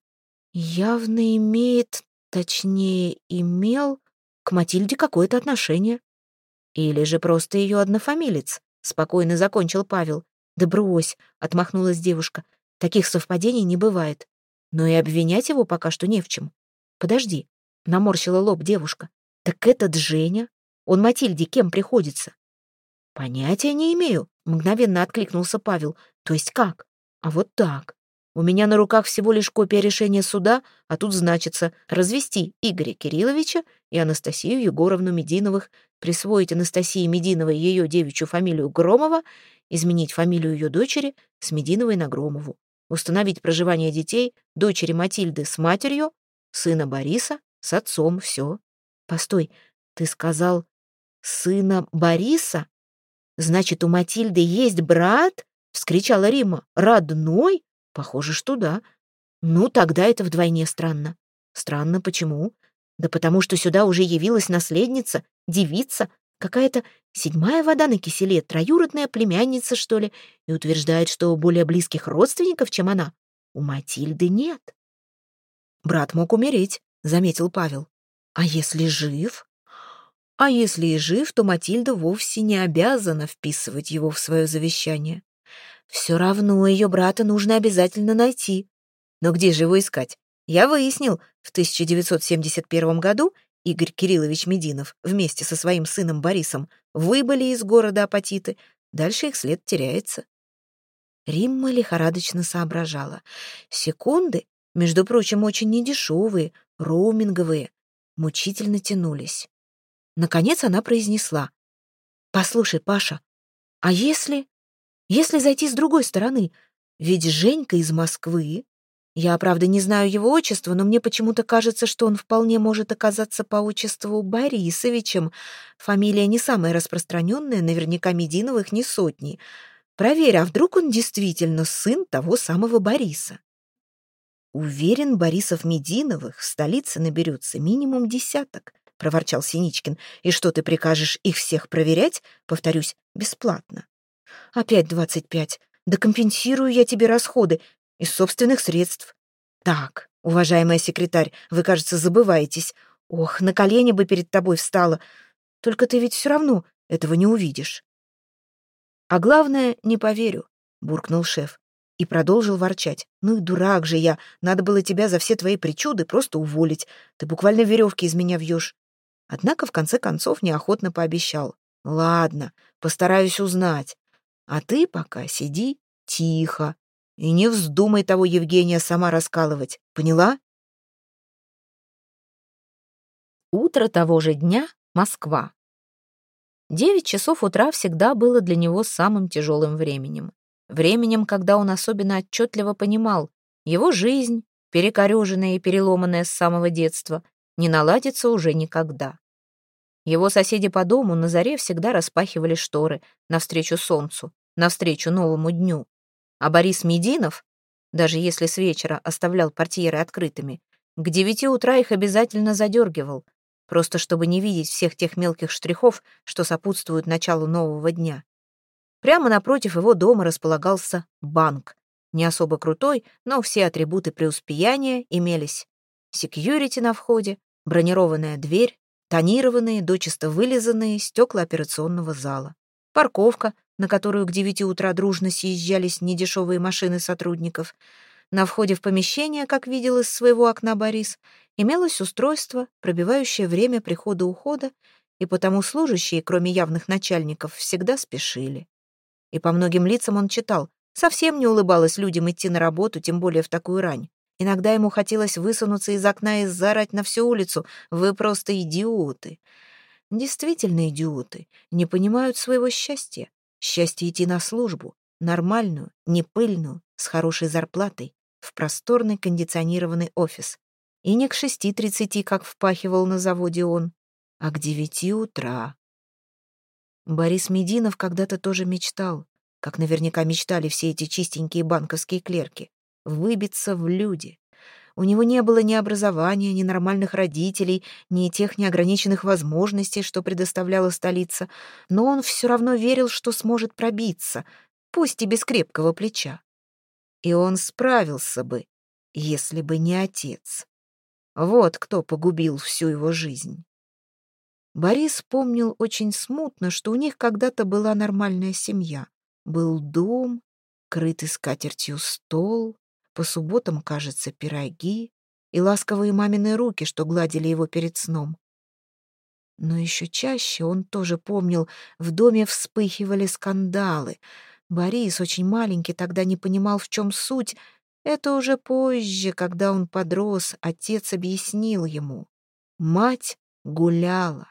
«Явно имеет, точнее, имел к Матильде какое-то отношение. Или же просто ее однофамилец», — спокойно закончил Павел. «Да брось», — отмахнулась девушка. «Таких совпадений не бывает. Но и обвинять его пока что не в чем. Подожди», — наморщила лоб девушка. «Так этот Женя, он Матильде кем приходится?» «Понятия не имею», — мгновенно откликнулся Павел. «То есть как? А вот так. У меня на руках всего лишь копия решения суда, а тут значится развести Игоря Кирилловича и Анастасию Егоровну Мединовых, присвоить Анастасии Мединовой ее девичью фамилию Громова, изменить фамилию ее дочери с Мединовой на Громову, установить проживание детей дочери Матильды с матерью, сына Бориса с отцом. Все. Постой, ты сказал сына Бориса? Значит, у Матильды есть брат? Вскричала Рима. Родной? Похоже, что да. Ну, тогда это вдвойне странно. Странно почему? Да потому что сюда уже явилась наследница, девица, какая-то седьмая вода на киселе, троюродная племянница, что ли, и утверждает, что более близких родственников, чем она, у Матильды нет. Брат мог умереть, заметил Павел. А если жив? А если и жив, то Матильда вовсе не обязана вписывать его в свое завещание. Все равно ее брата нужно обязательно найти. Но где же его искать? Я выяснил, в 1971 году Игорь Кириллович Мединов, вместе со своим сыном Борисом, выбыли из города Апатиты. Дальше их след теряется. Римма лихорадочно соображала. Секунды, между прочим, очень недешевые, роуминговые, мучительно тянулись. Наконец она произнесла. «Послушай, Паша, а если... если зайти с другой стороны? Ведь Женька из Москвы. Я, правда, не знаю его отчества, но мне почему-то кажется, что он вполне может оказаться по отчеству Борисовичем. Фамилия не самая распространенная, наверняка Мединовых не сотни. Проверь, а вдруг он действительно сын того самого Бориса? Уверен, Борисов Мединовых в столице наберется минимум десяток. — проворчал Синичкин. «И что, ты прикажешь их всех проверять? Повторюсь, бесплатно». «Опять двадцать пять. Да компенсирую я тебе расходы из собственных средств». «Так, уважаемая секретарь, вы, кажется, забываетесь. Ох, на колени бы перед тобой встала. Только ты ведь все равно этого не увидишь». «А главное, не поверю», — буркнул шеф. И продолжил ворчать. «Ну и дурак же я. Надо было тебя за все твои причуды просто уволить. Ты буквально веревки из меня вьешь. Однако в конце концов неохотно пообещал. «Ладно, постараюсь узнать. А ты пока сиди тихо и не вздумай того Евгения сама раскалывать. Поняла?» Утро того же дня, Москва. Девять часов утра всегда было для него самым тяжелым временем. Временем, когда он особенно отчетливо понимал, его жизнь, перекореженная и переломанная с самого детства, не наладится уже никогда. Его соседи по дому на заре всегда распахивали шторы навстречу солнцу, навстречу новому дню. А Борис Мединов, даже если с вечера оставлял портьеры открытыми, к девяти утра их обязательно задергивал, просто чтобы не видеть всех тех мелких штрихов, что сопутствуют началу нового дня. Прямо напротив его дома располагался банк. Не особо крутой, но все атрибуты преуспеяния имелись. Секьюрити на входе, бронированная дверь, тонированные, дочисто вылизанные стекла операционного зала, парковка, на которую к девяти утра дружно съезжались недешевые машины сотрудников. На входе в помещение, как видел из своего окна Борис, имелось устройство, пробивающее время прихода-ухода, и потому служащие, кроме явных начальников, всегда спешили. И по многим лицам он читал, совсем не улыбалось людям идти на работу, тем более в такую рань. Иногда ему хотелось высунуться из окна и заорать на всю улицу. «Вы просто идиоты!» Действительно идиоты. Не понимают своего счастья. Счастье идти на службу. Нормальную, не пыльную, с хорошей зарплатой, в просторный кондиционированный офис. И не к шести тридцати, как впахивал на заводе он, а к девяти утра. Борис Мединов когда-то тоже мечтал, как наверняка мечтали все эти чистенькие банковские клерки выбиться в люди. У него не было ни образования, ни нормальных родителей, ни тех неограниченных возможностей, что предоставляла столица, но он все равно верил, что сможет пробиться, пусть и без крепкого плеча. И он справился бы, если бы не отец. Вот кто погубил всю его жизнь. Борис помнил очень смутно, что у них когда-то была нормальная семья. Был дом, крытый скатертью стол, по субботам, кажется, пироги и ласковые мамины руки, что гладили его перед сном. Но еще чаще он тоже помнил, в доме вспыхивали скандалы. Борис, очень маленький, тогда не понимал, в чем суть. Это уже позже, когда он подрос, отец объяснил ему. Мать гуляла.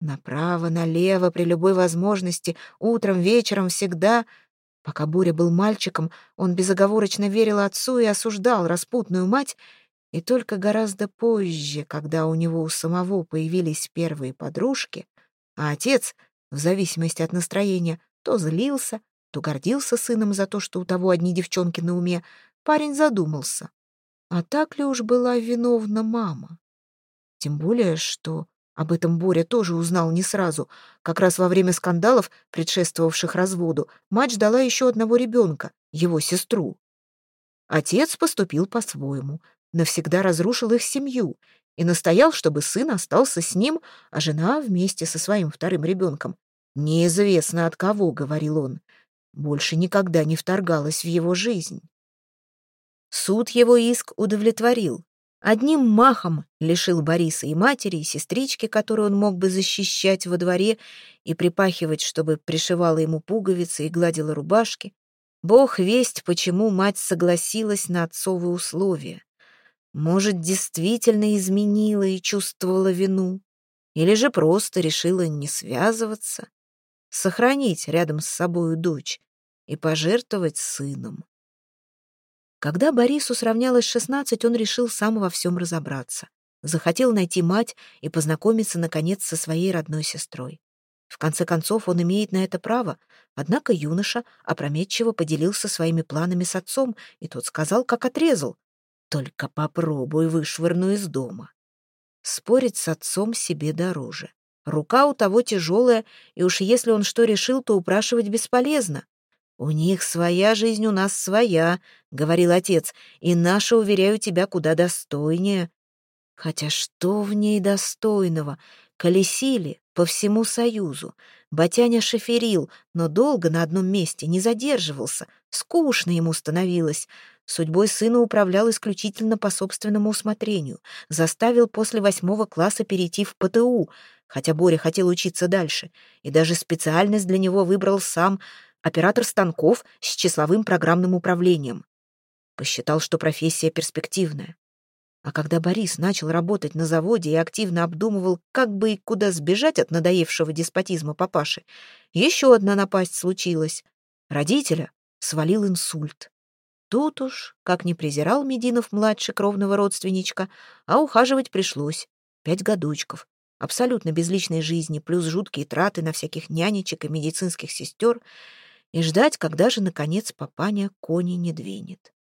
Направо, налево, при любой возможности, утром, вечером, всегда — Пока Боря был мальчиком, он безоговорочно верил отцу и осуждал распутную мать, и только гораздо позже, когда у него у самого появились первые подружки, а отец, в зависимости от настроения, то злился, то гордился сыном за то, что у того одни девчонки на уме, парень задумался, а так ли уж была виновна мама? Тем более, что об этом Боря тоже узнал не сразу. Как раз во время скандалов, предшествовавших разводу, мать ждала еще одного ребенка, его сестру. Отец поступил по-своему, навсегда разрушил их семью и настоял, чтобы сын остался с ним, а жена вместе со своим вторым ребенком. «Неизвестно от кого», — говорил он, больше никогда не вторгалась в его жизнь. Суд его иск удовлетворил. Одним махом лишил Бориса и матери, и сестрички, которую он мог бы защищать во дворе и припахивать, чтобы пришивала ему пуговицы и гладила рубашки. Бог весть, почему мать согласилась на отцовы условия. Может, действительно изменила и чувствовала вину, или же просто решила не связываться, сохранить рядом с собою дочь и пожертвовать сыном. Когда Борису сравнялось шестнадцать, он решил сам во всем разобраться. Захотел найти мать и познакомиться, наконец, со своей родной сестрой. В конце концов, он имеет на это право, однако юноша опрометчиво поделился своими планами с отцом, и тот сказал, как отрезал. «Только попробуй вышвырну из дома». Спорить с отцом себе дороже. Рука у того тяжелая, и уж если он что решил, то упрашивать бесполезно. «У них своя жизнь, у нас своя», — говорил отец, «и наша, уверяю тебя, куда достойнее». Хотя что в ней достойного? Колесили по всему Союзу. Батяня шоферил, но долго на одном месте не задерживался. Скучно ему становилось. Судьбой сына управлял исключительно по собственному усмотрению. Заставил после восьмого класса перейти в ПТУ, хотя Боря хотел учиться дальше. И даже специальность для него выбрал сам — оператор станков с числовым программным управлением. Посчитал, что профессия перспективная. А когда Борис начал работать на заводе и активно обдумывал, как бы и куда сбежать от надоевшего деспотизма папаши, еще одна напасть случилась. Родителя свалил инсульт. Тут уж, как не презирал Мединов-младший кровного родственничка, а ухаживать пришлось. Пять годочков. Абсолютно без личной жизни, плюс жуткие траты на всяких нянечек и медицинских сестер — и ждать, когда же, наконец, папаня кони не двинет.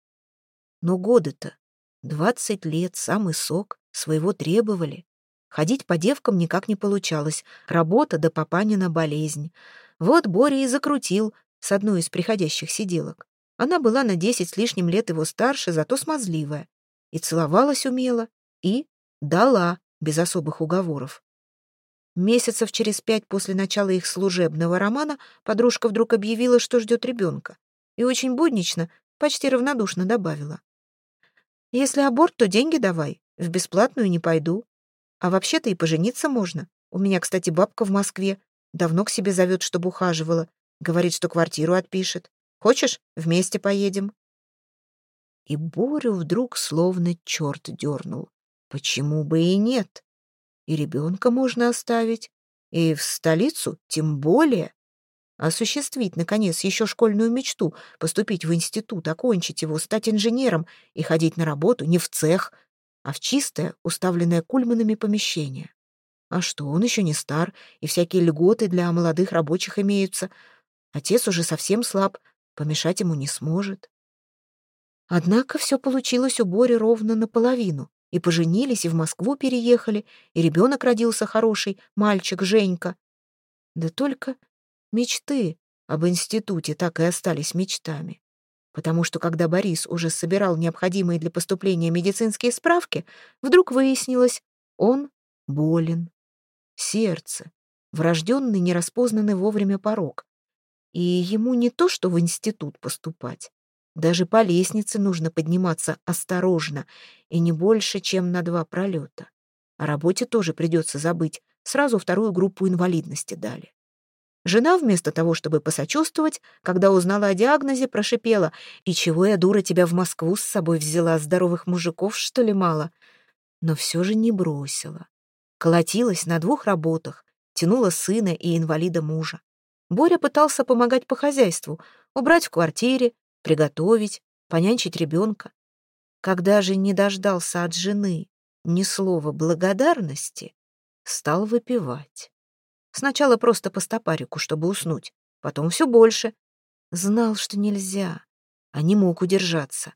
Но годы-то, двадцать лет, самый сок, своего требовали. Ходить по девкам никак не получалось, работа да папанина болезнь. Вот Боря и закрутил с одной из приходящих сиделок. Она была на десять с лишним лет его старше, зато смазливая. И целовалась умело, и дала, без особых уговоров. Месяцев через пять после начала их служебного романа подружка вдруг объявила, что ждет ребенка. И очень буднично, почти равнодушно добавила. «Если аборт, то деньги давай. В бесплатную не пойду. А вообще-то и пожениться можно. У меня, кстати, бабка в Москве. Давно к себе зовет, чтобы ухаживала. Говорит, что квартиру отпишет. Хочешь, вместе поедем?» И Борю вдруг словно черт дернул. Почему бы и нет? И ребенка можно оставить, и в столицу тем более. Осуществить, наконец, еще школьную мечту, поступить в институт, окончить его, стать инженером и ходить на работу не в цех, а в чистое, уставленное кульманами помещение. А что, он еще не стар, и всякие льготы для молодых рабочих имеются. Отец уже совсем слаб, помешать ему не сможет. Однако все получилось у Бори ровно наполовину. И поженились, и в Москву переехали, и ребенок родился хороший, мальчик Женька. Да только мечты об институте так и остались мечтами. Потому что когда Борис уже собирал необходимые для поступления медицинские справки, вдруг выяснилось, он болен. Сердце, врожденный, нераспознанный вовремя порог. И ему не то, что в институт поступать, даже по лестнице нужно подниматься осторожно и не больше, чем на два пролета. О работе тоже придется забыть. Сразу вторую группу инвалидности дали. Жена вместо того, чтобы посочувствовать, когда узнала о диагнозе, прошипела. «И чего я, дура, тебя в Москву с собой взяла? Здоровых мужиков, что ли, мало?» Но все же не бросила. Колотилась на двух работах, тянула сына и инвалида мужа. Боря пытался помогать по хозяйству, убрать в квартире, приготовить, понянчить ребенка. Когда же не дождался от жены ни слова благодарности, стал выпивать. Сначала просто по стопарику, чтобы уснуть, потом все больше. Знал, что нельзя, а не мог удержаться.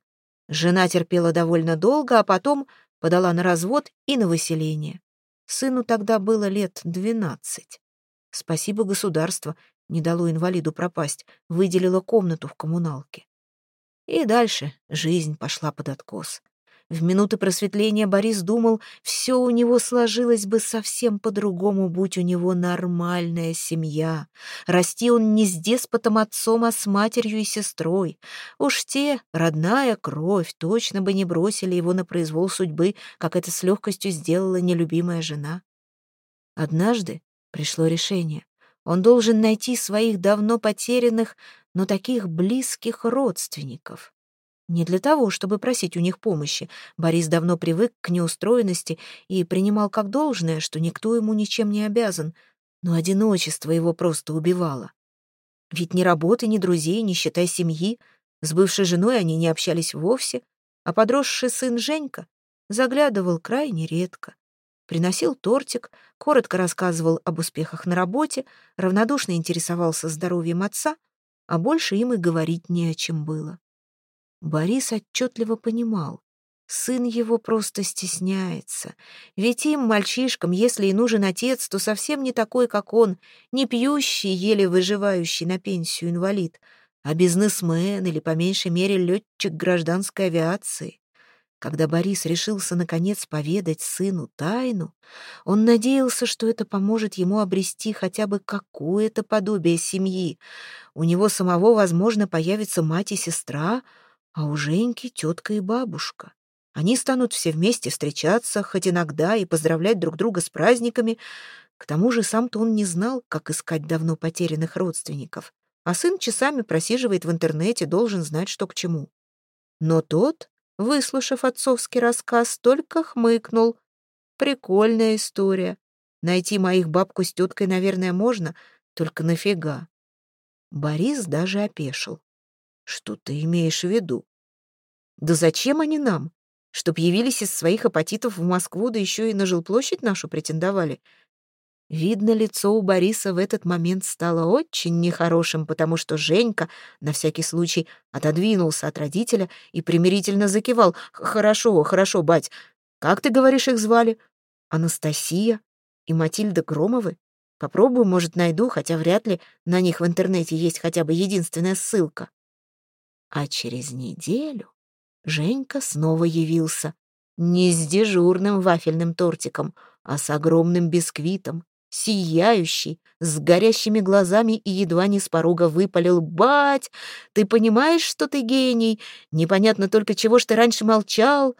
Жена терпела довольно долго, а потом подала на развод и на выселение. Сыну тогда было лет двенадцать. Спасибо государство, не дало инвалиду пропасть, выделило комнату в коммуналке. И дальше жизнь пошла под откос. В минуты просветления Борис думал, все у него сложилось бы совсем по-другому, будь у него нормальная семья. Расти он не с деспотом отцом, а с матерью и сестрой. Уж те, родная кровь, точно бы не бросили его на произвол судьбы, как это с легкостью сделала нелюбимая жена. Однажды пришло решение. Он должен найти своих давно потерянных, но таких близких родственников. Не для того, чтобы просить у них помощи. Борис давно привык к неустроенности и принимал как должное, что никто ему ничем не обязан, но одиночество его просто убивало. Ведь ни работы, ни друзей, ни считай семьи, с бывшей женой они не общались вовсе, а подросший сын Женька заглядывал крайне редко. Приносил тортик, коротко рассказывал об успехах на работе, равнодушно интересовался здоровьем отца, а больше им и говорить не о чем было. Борис отчетливо понимал, сын его просто стесняется. Ведь им, мальчишкам, если и нужен отец, то совсем не такой, как он, не пьющий, еле выживающий на пенсию инвалид, а бизнесмен или, по меньшей мере, летчик гражданской авиации. Когда Борис решился, наконец, поведать сыну тайну, он надеялся, что это поможет ему обрести хотя бы какое-то подобие семьи. У него самого, возможно, появится мать и сестра — а у Женьки тетка и бабушка. Они станут все вместе встречаться, хоть иногда, и поздравлять друг друга с праздниками. К тому же сам-то он не знал, как искать давно потерянных родственников. А сын часами просиживает в интернете, должен знать, что к чему. Но тот, выслушав отцовский рассказ, только хмыкнул. Прикольная история. Найти моих бабку с теткой, наверное, можно, только нафига? Борис даже опешил. Что ты имеешь в виду? Да зачем они нам? Чтоб явились из своих апатитов в Москву, да еще и на жилплощадь нашу претендовали. Видно, лицо у Бориса в этот момент стало очень нехорошим, потому что Женька, на всякий случай, отодвинулся от родителя и примирительно закивал. «Хорошо, хорошо, бать. Как ты говоришь, их звали? Анастасия и Матильда Громовы? Попробую, может, найду, хотя вряд ли на них в интернете есть хотя бы единственная ссылка». А через неделю Женька снова явился. Не с дежурным вафельным тортиком, а с огромным бисквитом, сияющий, с горящими глазами и едва не с порога выпалил «Бать, ты понимаешь, что ты гений? Непонятно только, чего ж ты раньше молчал?»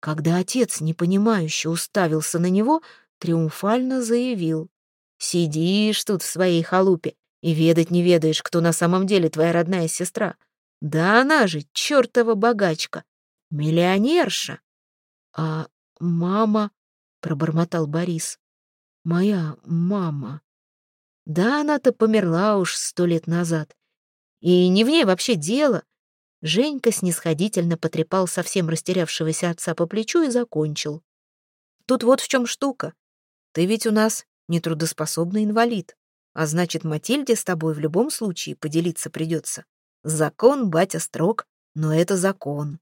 Когда отец, непонимающе, уставился на него, триумфально заявил «Сидишь тут в своей халупе и ведать не ведаешь, кто на самом деле твоя родная сестра. Да она же чертова богачка, миллионерша. А мама, пробормотал Борис, моя мама. Да она-то померла уж сто лет назад. И не в ней вообще дело. Женька снисходительно потрепал совсем растерявшегося отца по плечу и закончил. Тут вот в чем штука. Ты ведь у нас нетрудоспособный инвалид, а значит, Матильде с тобой в любом случае поделиться придется. Закон, батя, строг, но это закон.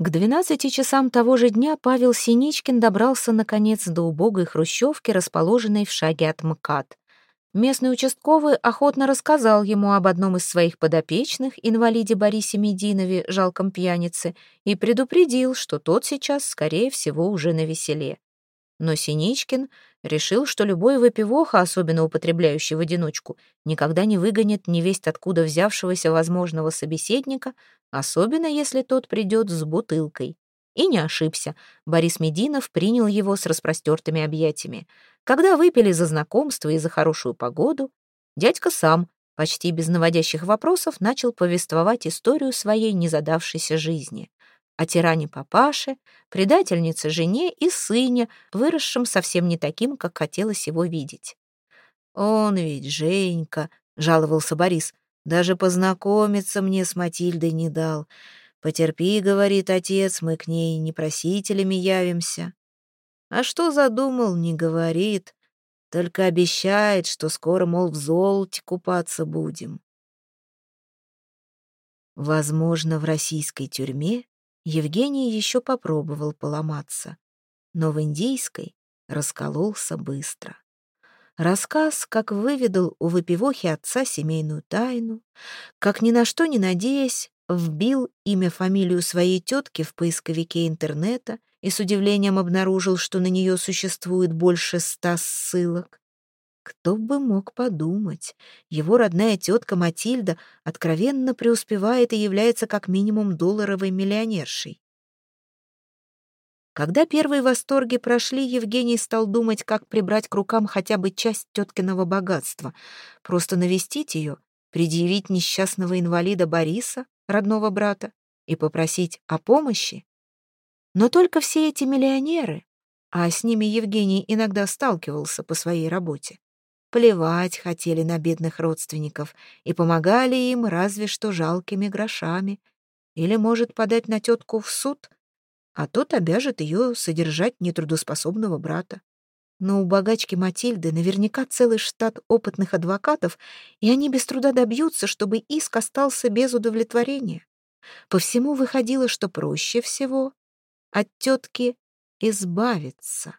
К двенадцати часам того же дня Павел Синичкин добрался, наконец, до убогой хрущевки, расположенной в шаге от МКАД. Местный участковый охотно рассказал ему об одном из своих подопечных, инвалиде Борисе Мединове, жалком пьянице, и предупредил, что тот сейчас, скорее всего, уже на веселе. Но Синичкин решил, что любой выпивоха, особенно употребляющий в одиночку, никогда не выгонит невесть откуда взявшегося возможного собеседника, особенно если тот придет с бутылкой. И не ошибся. Борис Мединов принял его с распростертыми объятиями. Когда выпили за знакомство и за хорошую погоду, дядька сам, почти без наводящих вопросов, начал повествовать историю своей незадавшейся жизни о тиране папаше, предательнице жене и сыне, выросшем совсем не таким, как хотелось его видеть. «Он ведь Женька», — жаловался Борис, — «даже познакомиться мне с Матильдой не дал. Потерпи, — говорит отец, — мы к ней непросителями явимся». А что задумал, не говорит, только обещает, что скоро, мол, в золоте купаться будем. Возможно, в российской тюрьме Евгений еще попробовал поломаться, но в индийской раскололся быстро. Рассказ, как выведал у выпивохи отца семейную тайну, как ни на что не надеясь, вбил имя-фамилию своей тетки в поисковике интернета и с удивлением обнаружил, что на нее существует больше ста ссылок. Кто бы мог подумать, его родная тетка Матильда откровенно преуспевает и является как минимум долларовой миллионершей. Когда первые восторги прошли, Евгений стал думать, как прибрать к рукам хотя бы часть теткиного богатства, просто навестить ее, предъявить несчастного инвалида Бориса, родного брата, и попросить о помощи. Но только все эти миллионеры, а с ними Евгений иногда сталкивался по своей работе, плевать хотели на бедных родственников и помогали им разве что жалкими грошами. Или, может, подать на тетку в суд, а тот обяжет ее содержать нетрудоспособного брата. Но у богачки Матильды наверняка целый штат опытных адвокатов, и они без труда добьются, чтобы иск остался без удовлетворения. По всему выходило, что проще всего от тетки избавиться.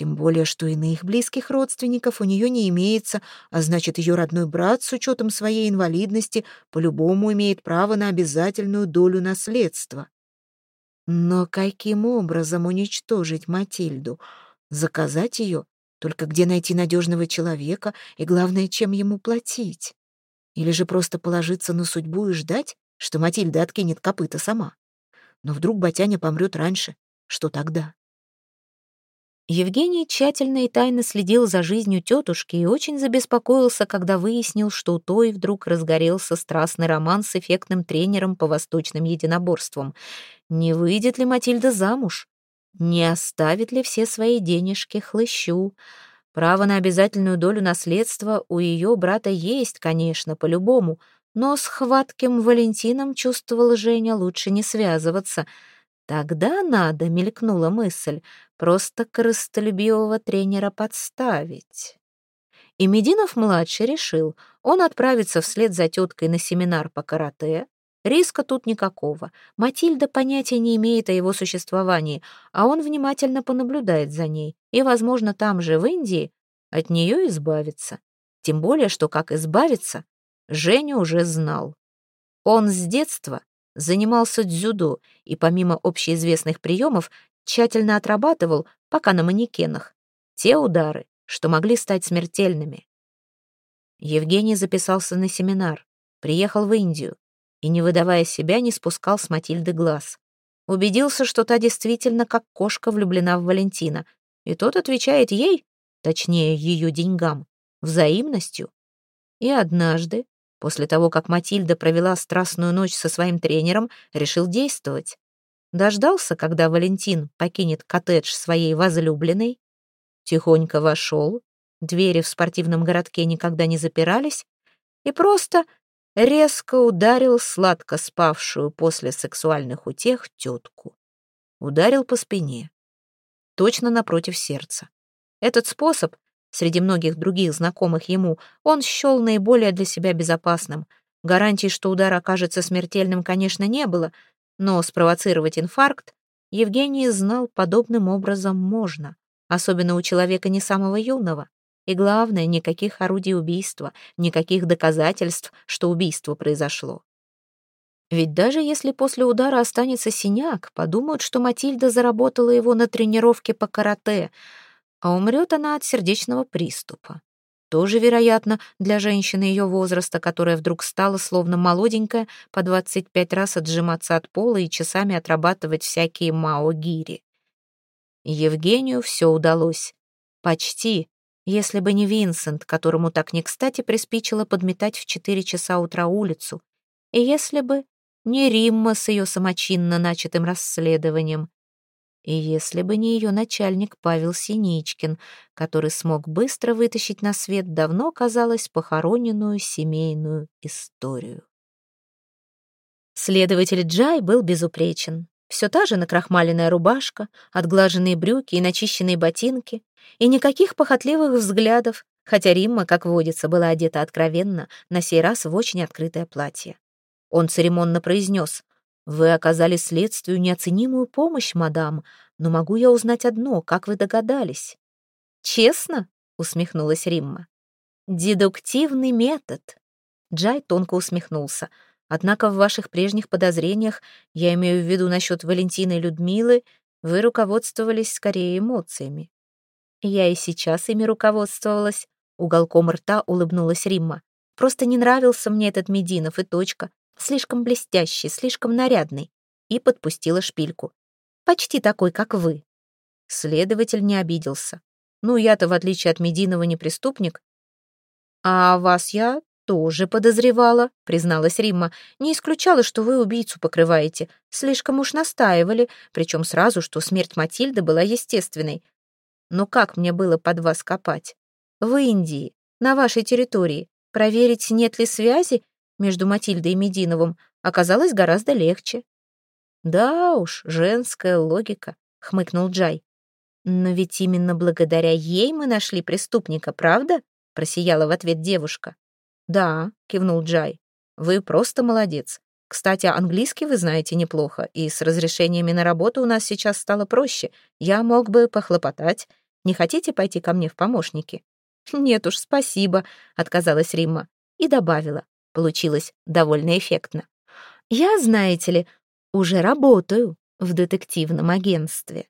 Тем более, что иных близких родственников у нее не имеется, а значит, ее родной брат с учетом своей инвалидности по-любому имеет право на обязательную долю наследства. Но каким образом уничтожить Матильду? Заказать ее? Только где найти надежного человека и, главное, чем ему платить? Или же просто положиться на судьбу и ждать, что Матильда откинет копыта сама? Но вдруг Батяня помрет раньше. Что тогда? Евгений тщательно и тайно следил за жизнью тетушки и очень забеспокоился, когда выяснил, что у той вдруг разгорелся страстный роман с эффектным тренером по восточным единоборствам. Не выйдет ли Матильда замуж? Не оставит ли все свои денежки хлыщу? Право на обязательную долю наследства у ее брата есть, конечно, по-любому, но с хватким Валентином чувствовала Женя лучше не связываться — Тогда надо, мелькнула мысль, просто корыстолюбивого тренера подставить. И Мединов-младший решил, он отправится вслед за теткой на семинар по карате. Риска тут никакого. Матильда понятия не имеет о его существовании, а он внимательно понаблюдает за ней и, возможно, там же, в Индии, от нее избавиться. Тем более, что как избавиться, Женя уже знал. Он с детства занимался дзюдо и помимо общеизвестных приемов тщательно отрабатывал, пока на манекенах, те удары, что могли стать смертельными. Евгений записался на семинар, приехал в Индию и, не выдавая себя, не спускал с Матильды глаз. Убедился, что та действительно как кошка влюблена в Валентина, и тот отвечает ей, точнее, ее деньгам, взаимностью. И однажды, После того, как Матильда провела страстную ночь со своим тренером, решил действовать. Дождался, когда Валентин покинет коттедж своей возлюбленной, тихонько вошел, двери в спортивном городке никогда не запирались, и просто резко ударил сладко спавшую после сексуальных утех тетку. Ударил по спине, точно напротив сердца. Этот способ Среди многих других знакомых ему он счел наиболее для себя безопасным. Гарантий, что удар окажется смертельным, конечно, не было, но спровоцировать инфаркт Евгений знал подобным образом можно, особенно у человека не самого юного. И главное, никаких орудий убийства, никаких доказательств, что убийство произошло. Ведь даже если после удара останется синяк, подумают, что Матильда заработала его на тренировке по карате — а умрет она от сердечного приступа. Тоже, вероятно, для женщины ее возраста, которая вдруг стала словно молоденькая, по 25 раз отжиматься от пола и часами отрабатывать всякие мао-гири. Евгению все удалось. Почти, если бы не Винсент, которому так не кстати приспичило подметать в 4 часа утра улицу, и если бы не Римма с ее самочинно начатым расследованием. И если бы не ее начальник Павел Синичкин, который смог быстро вытащить на свет давно, казалось, похороненную семейную историю. Следователь Джай был безупречен. Все та же накрахмаленная рубашка, отглаженные брюки и начищенные ботинки, и никаких похотливых взглядов, хотя Римма, как водится, была одета откровенно, на сей раз в очень открытое платье. Он церемонно произнес вы оказали следствию неоценимую помощь, мадам, но могу я узнать одно, как вы догадались? Честно? усмехнулась Римма. Дедуктивный метод. Джай тонко усмехнулся. Однако в ваших прежних подозрениях, я имею в виду насчет Валентины и Людмилы, вы руководствовались скорее эмоциями. Я и сейчас ими руководствовалась. Уголком рта улыбнулась Римма. Просто не нравился мне этот Мединов и точка. Слишком блестящий, слишком нарядный. И подпустила шпильку. Почти такой, как вы. Следователь не обиделся. Ну, я-то, в отличие от Мединова, не преступник. А вас я тоже подозревала, призналась Римма. Не исключала, что вы убийцу покрываете. Слишком уж настаивали, причем сразу, что смерть Матильды была естественной. Но как мне было под вас копать? В Индии, на вашей территории, проверить, нет ли связи между Матильдой и Мединовым, оказалось гораздо легче. Да уж, женская логика, хмыкнул Джай. Но ведь именно благодаря ей мы нашли преступника, правда? просияла в ответ девушка. Да, кивнул Джай. Вы просто молодец. Кстати, английский вы знаете неплохо, и с разрешениями на работу у нас сейчас стало проще. Я мог бы похлопотать. Не хотите пойти ко мне в помощники?» «Нет уж, спасибо», — отказалась Римма. И добавила. Получилось довольно эффектно. «Я, знаете ли, уже работаю в детективном агентстве».